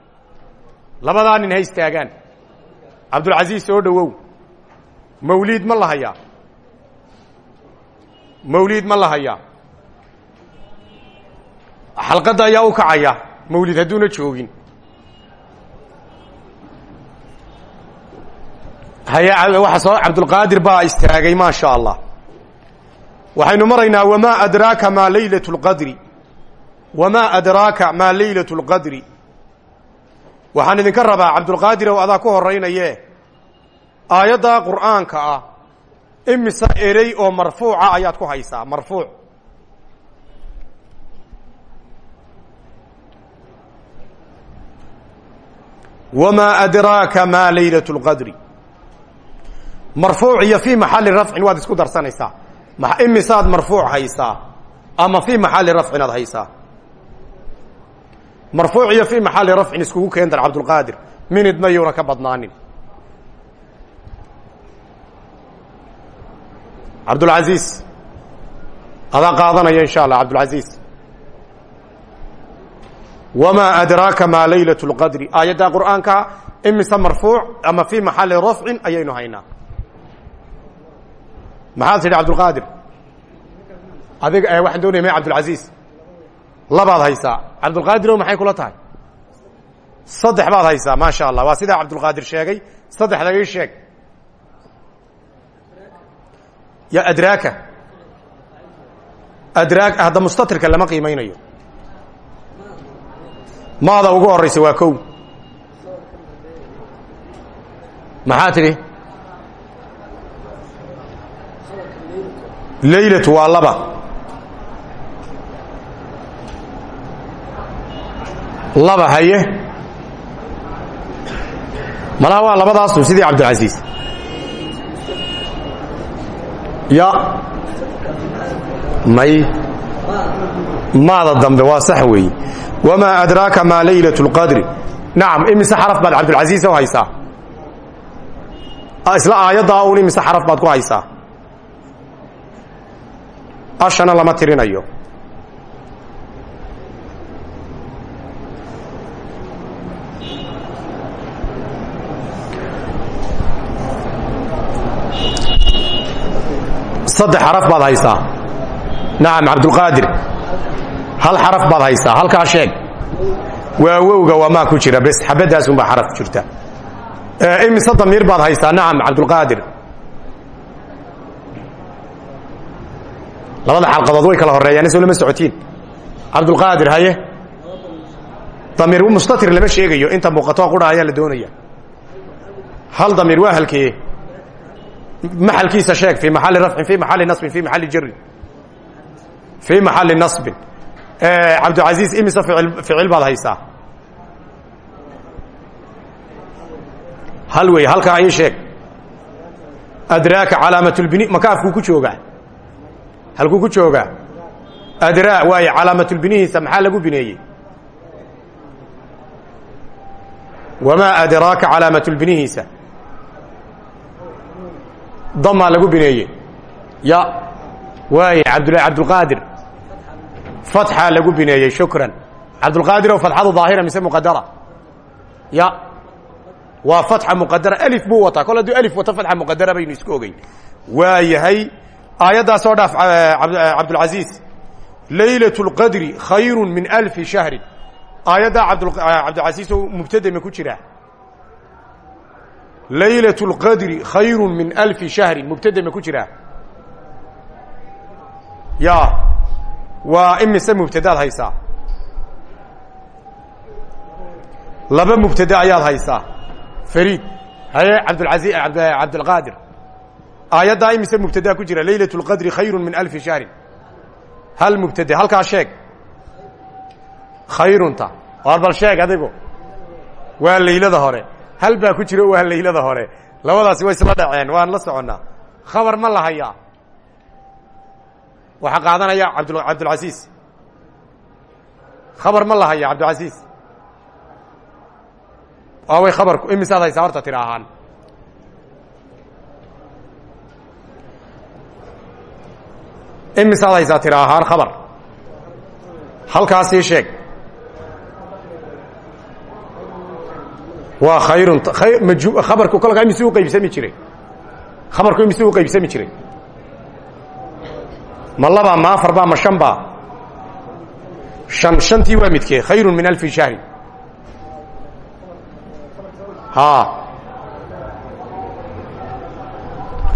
labadaa nin ha istaagaan. Cabdulcaziiz soo dhowow. Mawliid ma la hayaa mawliid ma la hayaa xalqadda ayaa u kacaya mawlid hadduuna joogin haya waxa soo cabdulqaadir baa istaagay maa sha allah waxaynu maraynaa wamaa adraaka maa laylat اlqadri wamaa adraaka maa laylat اlqadri waxaan idinka rabaa cabdulqaadirow adaa ku horaynaye aayaddaa qur'aanka ah imise erey oo marfuuca ayaad ku haysaa marfuuc wamaa adraaka maa laylat اlqadri marfuuc iyo fii maxali rafcin waad isku darsanaysaa. Imisaad marfuuc haysaa ama fii maxali rafcin aad haysaa. Marfuuc iyo fii maxali rafcin iskugu keendar cabdulqaadir. Minidna yuuna ka badnaanin. Cabdulcaziiz adaa qaadanaya insha allah cabdulcaziiz wamaa adraaka maa laylat اlqadri aayadda qur'aanka imise marfuuc ama fii maxali rafcin ayaynu haynaa maxaad tidhi cabdulqaadir adig waxaan doonaya ma cabdulcaziiz labaad haysaa. Cabdulqaadirow maxay kula tahay? Saddex baad haysaa maa sha allah waa sidaa cabdulqaadir sheegay saddexda ii sheeg. Ya adraaka adraak hadda mustatirka lama qiimaynayo. Maada ugu horaysa waa kow. Maxaa tidhi laylatu waa laba. Laba haye. Malaha waa labadaasu sidii cabdilcasiis ya. May. Maada dambe waa sax weeye. Wamaa adraaka maa laylat اlqadri nacam imise xaraf baad cabdilcasiis oo haysaa? Isla aayaddaa un imise xaraf baad ku haysaa ashana lama tirinayo saddex xaraf baad haysaa. Nacam cabdulqaadir hal xaraf baad haysaa halkaa sheeg. Waawowga waa maa ku jira bes xabadaasunbaa xaraf ku jirta. Imise damiir baad haysaa. Nacam cabdulqaadir labada xalqadood way kala horeeyaan soo lama socotiin. Cabdulqaadir haye? Damiir mustatir lama sheegayo inta muuqato qura ayaa la doonaya. Hal damiir waa halkee? Maxalkiisa sheeg fii maxali rafcin fii maxali nasbin fii maxali jarin fii maxali nasbin. Cabdilcasiis imise ficil baad haysaa hal wey halkaa ii sheeg. Adraaka calaamatulbini makaafkuu ku joogaa halkuu ku joogaa adraa waaye calaamatulbinihiisa maxaa lagu bineeyey? Wamaa adraaka calaamatulbinihiisa damaa lagu bineeye ya waaye cabdulqaadir. Fatxaa lagu bineeyey shukran. Cabdulqaadirow fatxadu daahira mise muqadara ya waa fatxa muqadara alif buu wataa. Kol hadduu alif wato fatxa muqadara baynu isku ogeyn. Waa yahay aayaddaas oo dhaaf cabdulcaziiz laylat اlqadri khayru min alfi shahrin aayaddaa cabdilcasiis oo mubtade ma ku jiraa laylat اlqadri khayru min alfi shahrin mubtade ma ku jiraa ya waa imise mubtadaad haysaa? Laba mubtade ayaad haysaa. Fariid haye abdaazi cabdilqaadir aayaddaa imise mubtadaa ku jira laylat اlqadri khayru min alfi shahrin. Hal mubtade halkaa sheeg. Khayrunta waar bal sheeg adigu? Waa laylada hore. Hal baa ku jira waa laylada hore. Labadaasi way isla dhaceen waan la soconnaa. Khabar ma la hayaa waxaa qaadanaya abd cabdulcasiis. Khabar ma la hayaa cabdilcasiis waaway khabarku imisaad haysaa horta tira ahaan imisaad haysaa tira ahaan khabar. Halkaasii sheeg. Waa khayrun khabarku kolkaa imise u qaybsami jiray. Khabarku imise u qaybsami jiray. Ma labaa ma afarbaa ma shan shantii waa midkee khayru min alfi shahrin ha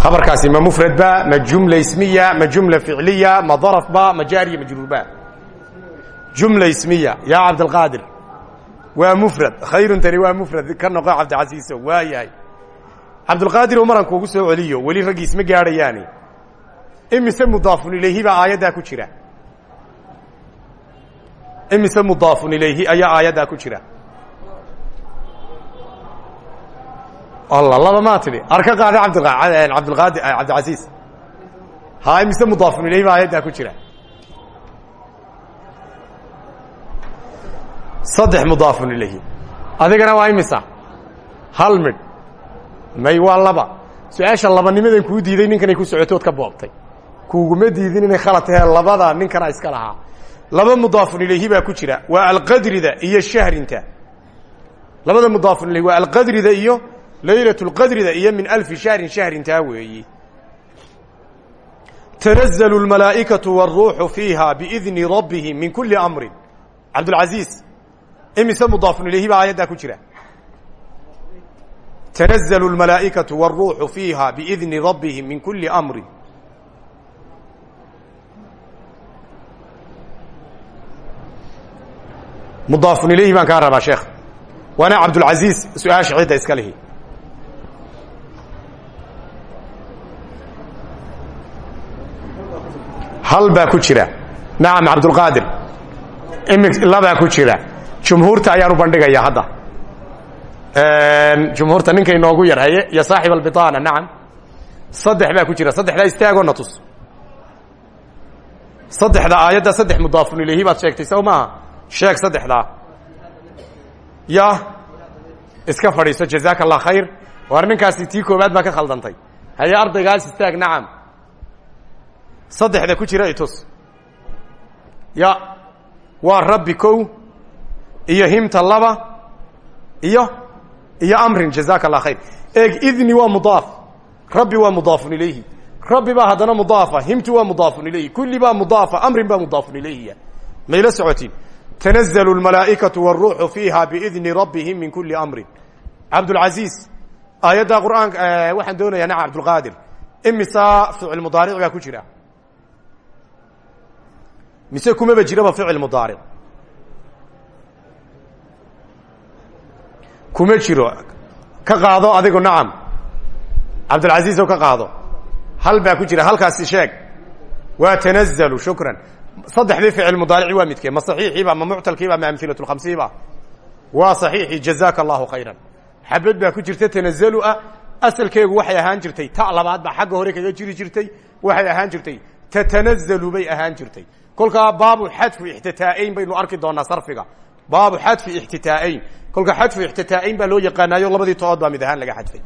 khabarkaasi ma mufrad ba ma jumla ismiya ma jumla ficliya ma daraf ba ma jaariya majruur ba jumla ismiya yaa cabdilqaadir waa mufrad khayrun tani waa mufrad ka noqo cabdicasiiso waa yahay cabdulqaadir oo maran kuugu soo celiyo weli raggiis ma gaadhayaani. Imise mudaafun ilayhi baa aayaddaa ku jira. Imise mudaafun ilayhi ayaa aayaddaa ku jira laba maa tidhi. Arka qaada abdabdilqaadir cabdilcasiis ha imise mudaafun ilayhi baa aayaddaa ku jira. Saddex mudaafun ilayhi. Adigana waa imisa? Hal midh may waa laba. Su'aasha labanimadan kuu diiday ninkanay ku socotood ka boobtay. Kuuguma diidin inay khalad tahee labada ninkana iska lahaa. Laba mudaafun ilayhi baa ku jira. Waa alqadrida iyo shahrinta. Labada mudaafun ilayhi waa alqadrida iyo laylatulqadrida iyo min alfi shahrin shahrintaa weeyi. Tanazalu almalaa'ikatu wاlruuxu fiiha biidni rabbihim min kuli amrin. Cabdulcaziiz imise mudaafun ilayhi baa aayaddaa ku jira. Tanazalu almalaa'ikatu wاlruuxu fiiha biidni rabbihim min kuli amrin. Mudaafun ilayhi baan kaa rabaa sheekh. Waana cabdulcaziiz su'aasha cidda iska lihi. hal baa ku jira? Nacam cabdulqaadir imi labaa ku jira. Jumhuurta ayaan u bandhigayaa hadda. Jumhuurta ninka inoogu yar haye iyo saaxib albiطaana nacam saddex baa ku jira. Saddexdaa istaagona tus. Saddexda aayadda saddex mudaafun ilayhi baad sheegtay sow maaha? Sheeg saddexdaa. Ya iska fadhiiso jazaaka allah khayr. Waar ninkaasi tii koowaad baa ka khaldantay. Haye ardaygaas istaag nacam saddexda ku jira itus ya waa rabbi kow iyo himta laba iyo iyo amrin jazaaka allah khayr. Eeg idni waa mudaaf rabbi waa mudaafun ilayhi. Rabbi baa haddana mudaafa himtu waa mudaafun ilayhi. Kulli baa mudaafa amrin baa mudaafun ilayhiya mayla socotiin. Tanazlu lmalaa'ikatu wاruuxu fiiha biidni rabbihim min kuli amrin. Cabdulcasiis aayadda qur'aanka waxaan doonayaa naca cabdulqaadir imisa ficil mudaaric baa ku jira mise kumaba jiraba ficil mudaaric kuma jiro ka qaado adigu nacam. Cabdilcasiis oo ka qaado. Hal baa ku jira halkaasi sheeg. Waa tanazalu shukran. Saddexdii ficil mudaarici waa midkee ma saxiixiiba ma muctalkiiba ma amhilat lkhamsiiba waa saxiixi jazaaka allahu khayran. Xabad baa ku jirta tanazalu ah asalkeegu waxay ahaan jirtay ta labaad baa xagga hore kaga jiri jirtay waxay ahaan jirtay tatanazalu bay ahaan jirtay kolkaa baabu xadfu ixtitaaeyn baynu arki doonaa sarfiga. Baabu xadfi ixtitaaeyn kolka xadfu ixtitaaeyn baa loo yaqaanaayo labadii tood baa mid ahaan laga xadfay.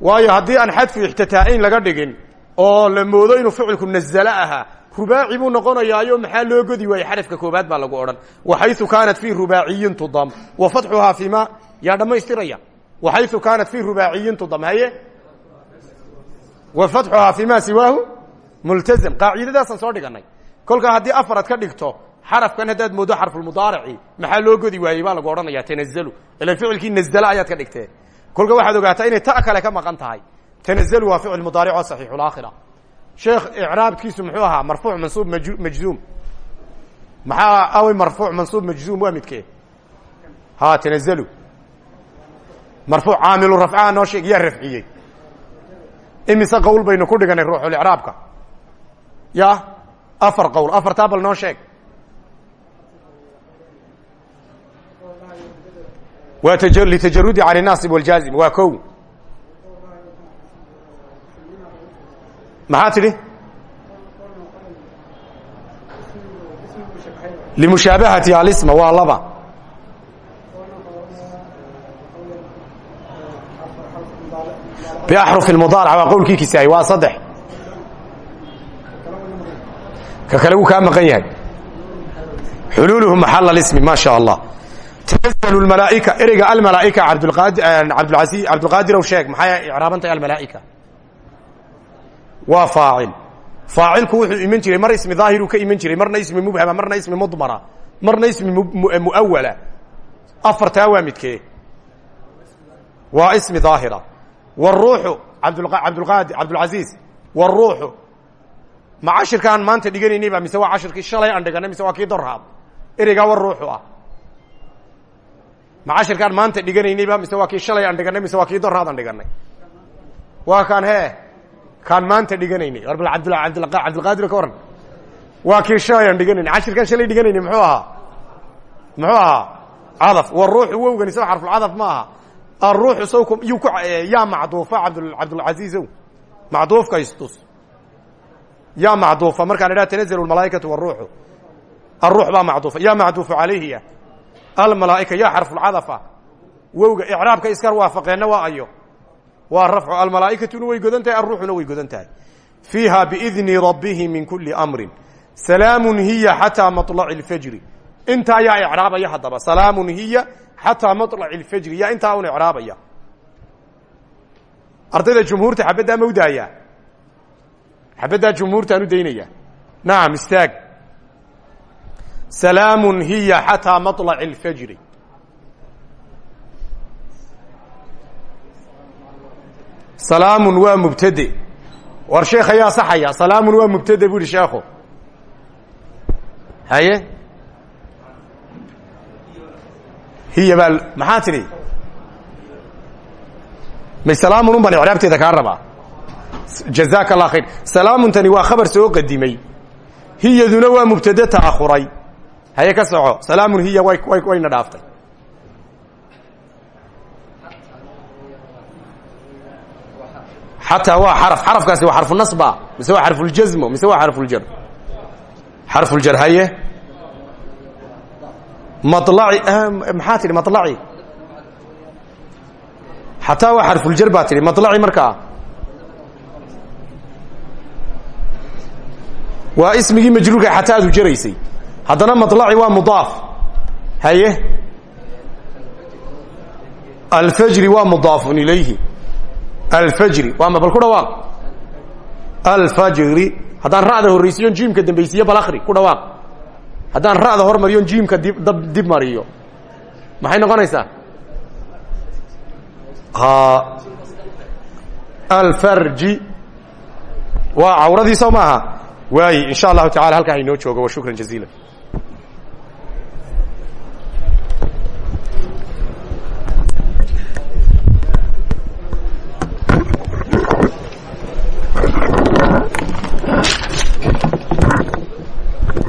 Waayo haddii aan xadfu ixtitaaeyn laga dhigin oo la moodo inuu ficilku nazalo ahaa rubaaci buu noqonayaayo maxaa loo godi waaye xarafka koobaad baa lagu odhan. Waxayu kaanat fii rubaaciyin tudam. Wa fatxuhaa fii ma yaa dhammaystiraya? Waxayu kaanat fii rubaaciyin tudam haye? Wa fatxuhaa fii ma siwaahu multazam. Qaacidadaasaan soo dhiganay kolkaa haddii afarad ka dhigto xarafkan haddaad moodo xarfulmudaarici maxaa loo godi waayey baa lagu odhanaya tanazalu ilan ficilkii nazala ayaad ka dhigteen kolka waxaad ogaataa inay ta kale ka maqan tahay. Tanazalu waa ficil mudaaric oo saxiixulaakhira sheekh icraabkiisu muxuu ahaa marfuuc mansuub majzuum. Maxaa awey marfuuc mansuub majzuum waa midkee? Ha tanazalu marfuuc caamilu rafcaha noo sheeg yaa rafciyey. Imise qowl baynu ku dhiganay ruuxulicraabka ya afar qowl afartaa bal noo sheeg. Waa litajarudi can naasib wاljaazim waa ko maxaa tidhi? Limushaabahati alisma waa laba. Biaxrufi mudaarac waa qowlkii kisaay waa saddex ka kale wuu kaa maqan yahay. Xuluuluhu maxal ismi ma sha allah tanazlu malaaika ereyga almalaaika abdabdulai cabdulqaadirow sheeg maxay icraabantahay almalaaika waa faacil. Faacilku wuxuu iman jiray mar ismi daahiruu ka iman jiray marna ismi mubhama marna ismi mudmara marna ismi muawala afartaa waa midkee? Waa ismi daahira wاruuxu abdabdulqaadi cabdulcaziiz wاruuxu ma cashirka aan maanta dhiganaynayba mise waa cashirkii shalay aan dhiganay mise waa kii dorhaad ereygaa waruuxu ah. Ma cashirka aan maanta dhiganaynayba mise waa kii shalay aan dhiganay mise waa kii dorhaad aan dhiganay waa kaan he kaan maanta dhiganaynay war bal abd cabdilqaadir ka waran. Waa kii shalay aan dhiganaynay cashirkaan shalay dhiganaynay muxuu ahaa? Muxuu ahaa? Cadaf. Waruuxu wowgani saw xarfulcadaf ma aha. Aruuxu sawku yuu ku yaa macduufa abd cabdulcaziizow macduufka istus yaa macduufa markaan idhaha tanazalu malaaikatu waruuxu aruux baa macduufa yaa macduufu calayhiya almalaaika yaa xarfulcadafa wowga icraabka iskar waafaqeenna waa ayo waa rafcu almalaaikatuna way godan tahay aruuxuna way godan tahay fiiha biidni rabbihi min kuli amrin salaamun hiya xataa maطlaci اlfajri intaa yaa icraabaya haddaba salaamun hiya xataa maطlaci اlfajri yaa intaa un icraabaya ardayda jumhuurta xabaddaa ma udaaya xabaddaa jumhuurtaan u daynaya. Nacam istaag. Salaamun hiya xataa maطlaci اlfajri salaamun waa mubtade. War sheekh ayaa saxaya salaamun waa mubtade bu ihi sheekhu. Haye? Hiya baa maxaa tidhi may salaamun un baan icraabteeda kaa rabaa jazaaka allah khayr salaamuntani waa khabar soo qadimay. Hiyaduna waa mubtade ta'akhuray. Haye ka soco. Salaamun hiya way way wayna dhaaftay. Xataa waa xaraf. Xarafkaasi waa xarfu nasba. Mise waa xarfuljasmo mise waa xarfuljar xarfuljar haye. Malaci maxaa tidhi malaci xataa waa xarfuljar baa tidhi. Malaci markaa waa ismigii majruurka xataadu jaraysay haddana malaci waa mudaaf. Haye? Alfajri waa mudaafun ilayhi. Alfajri waa ma bal ku dhawaaq alfajri. Haddaan ra'da horraysiyon jiimka dambaysiiyo bal akri ku dhawaaq haddaan ra'da hormariyon jiimka dib dib mariyo. Maxay noqonaysaa? Alfarji. Waa cawradii soo maaha waaye in sha allahu tacala halkaa inoo joogo wa shukran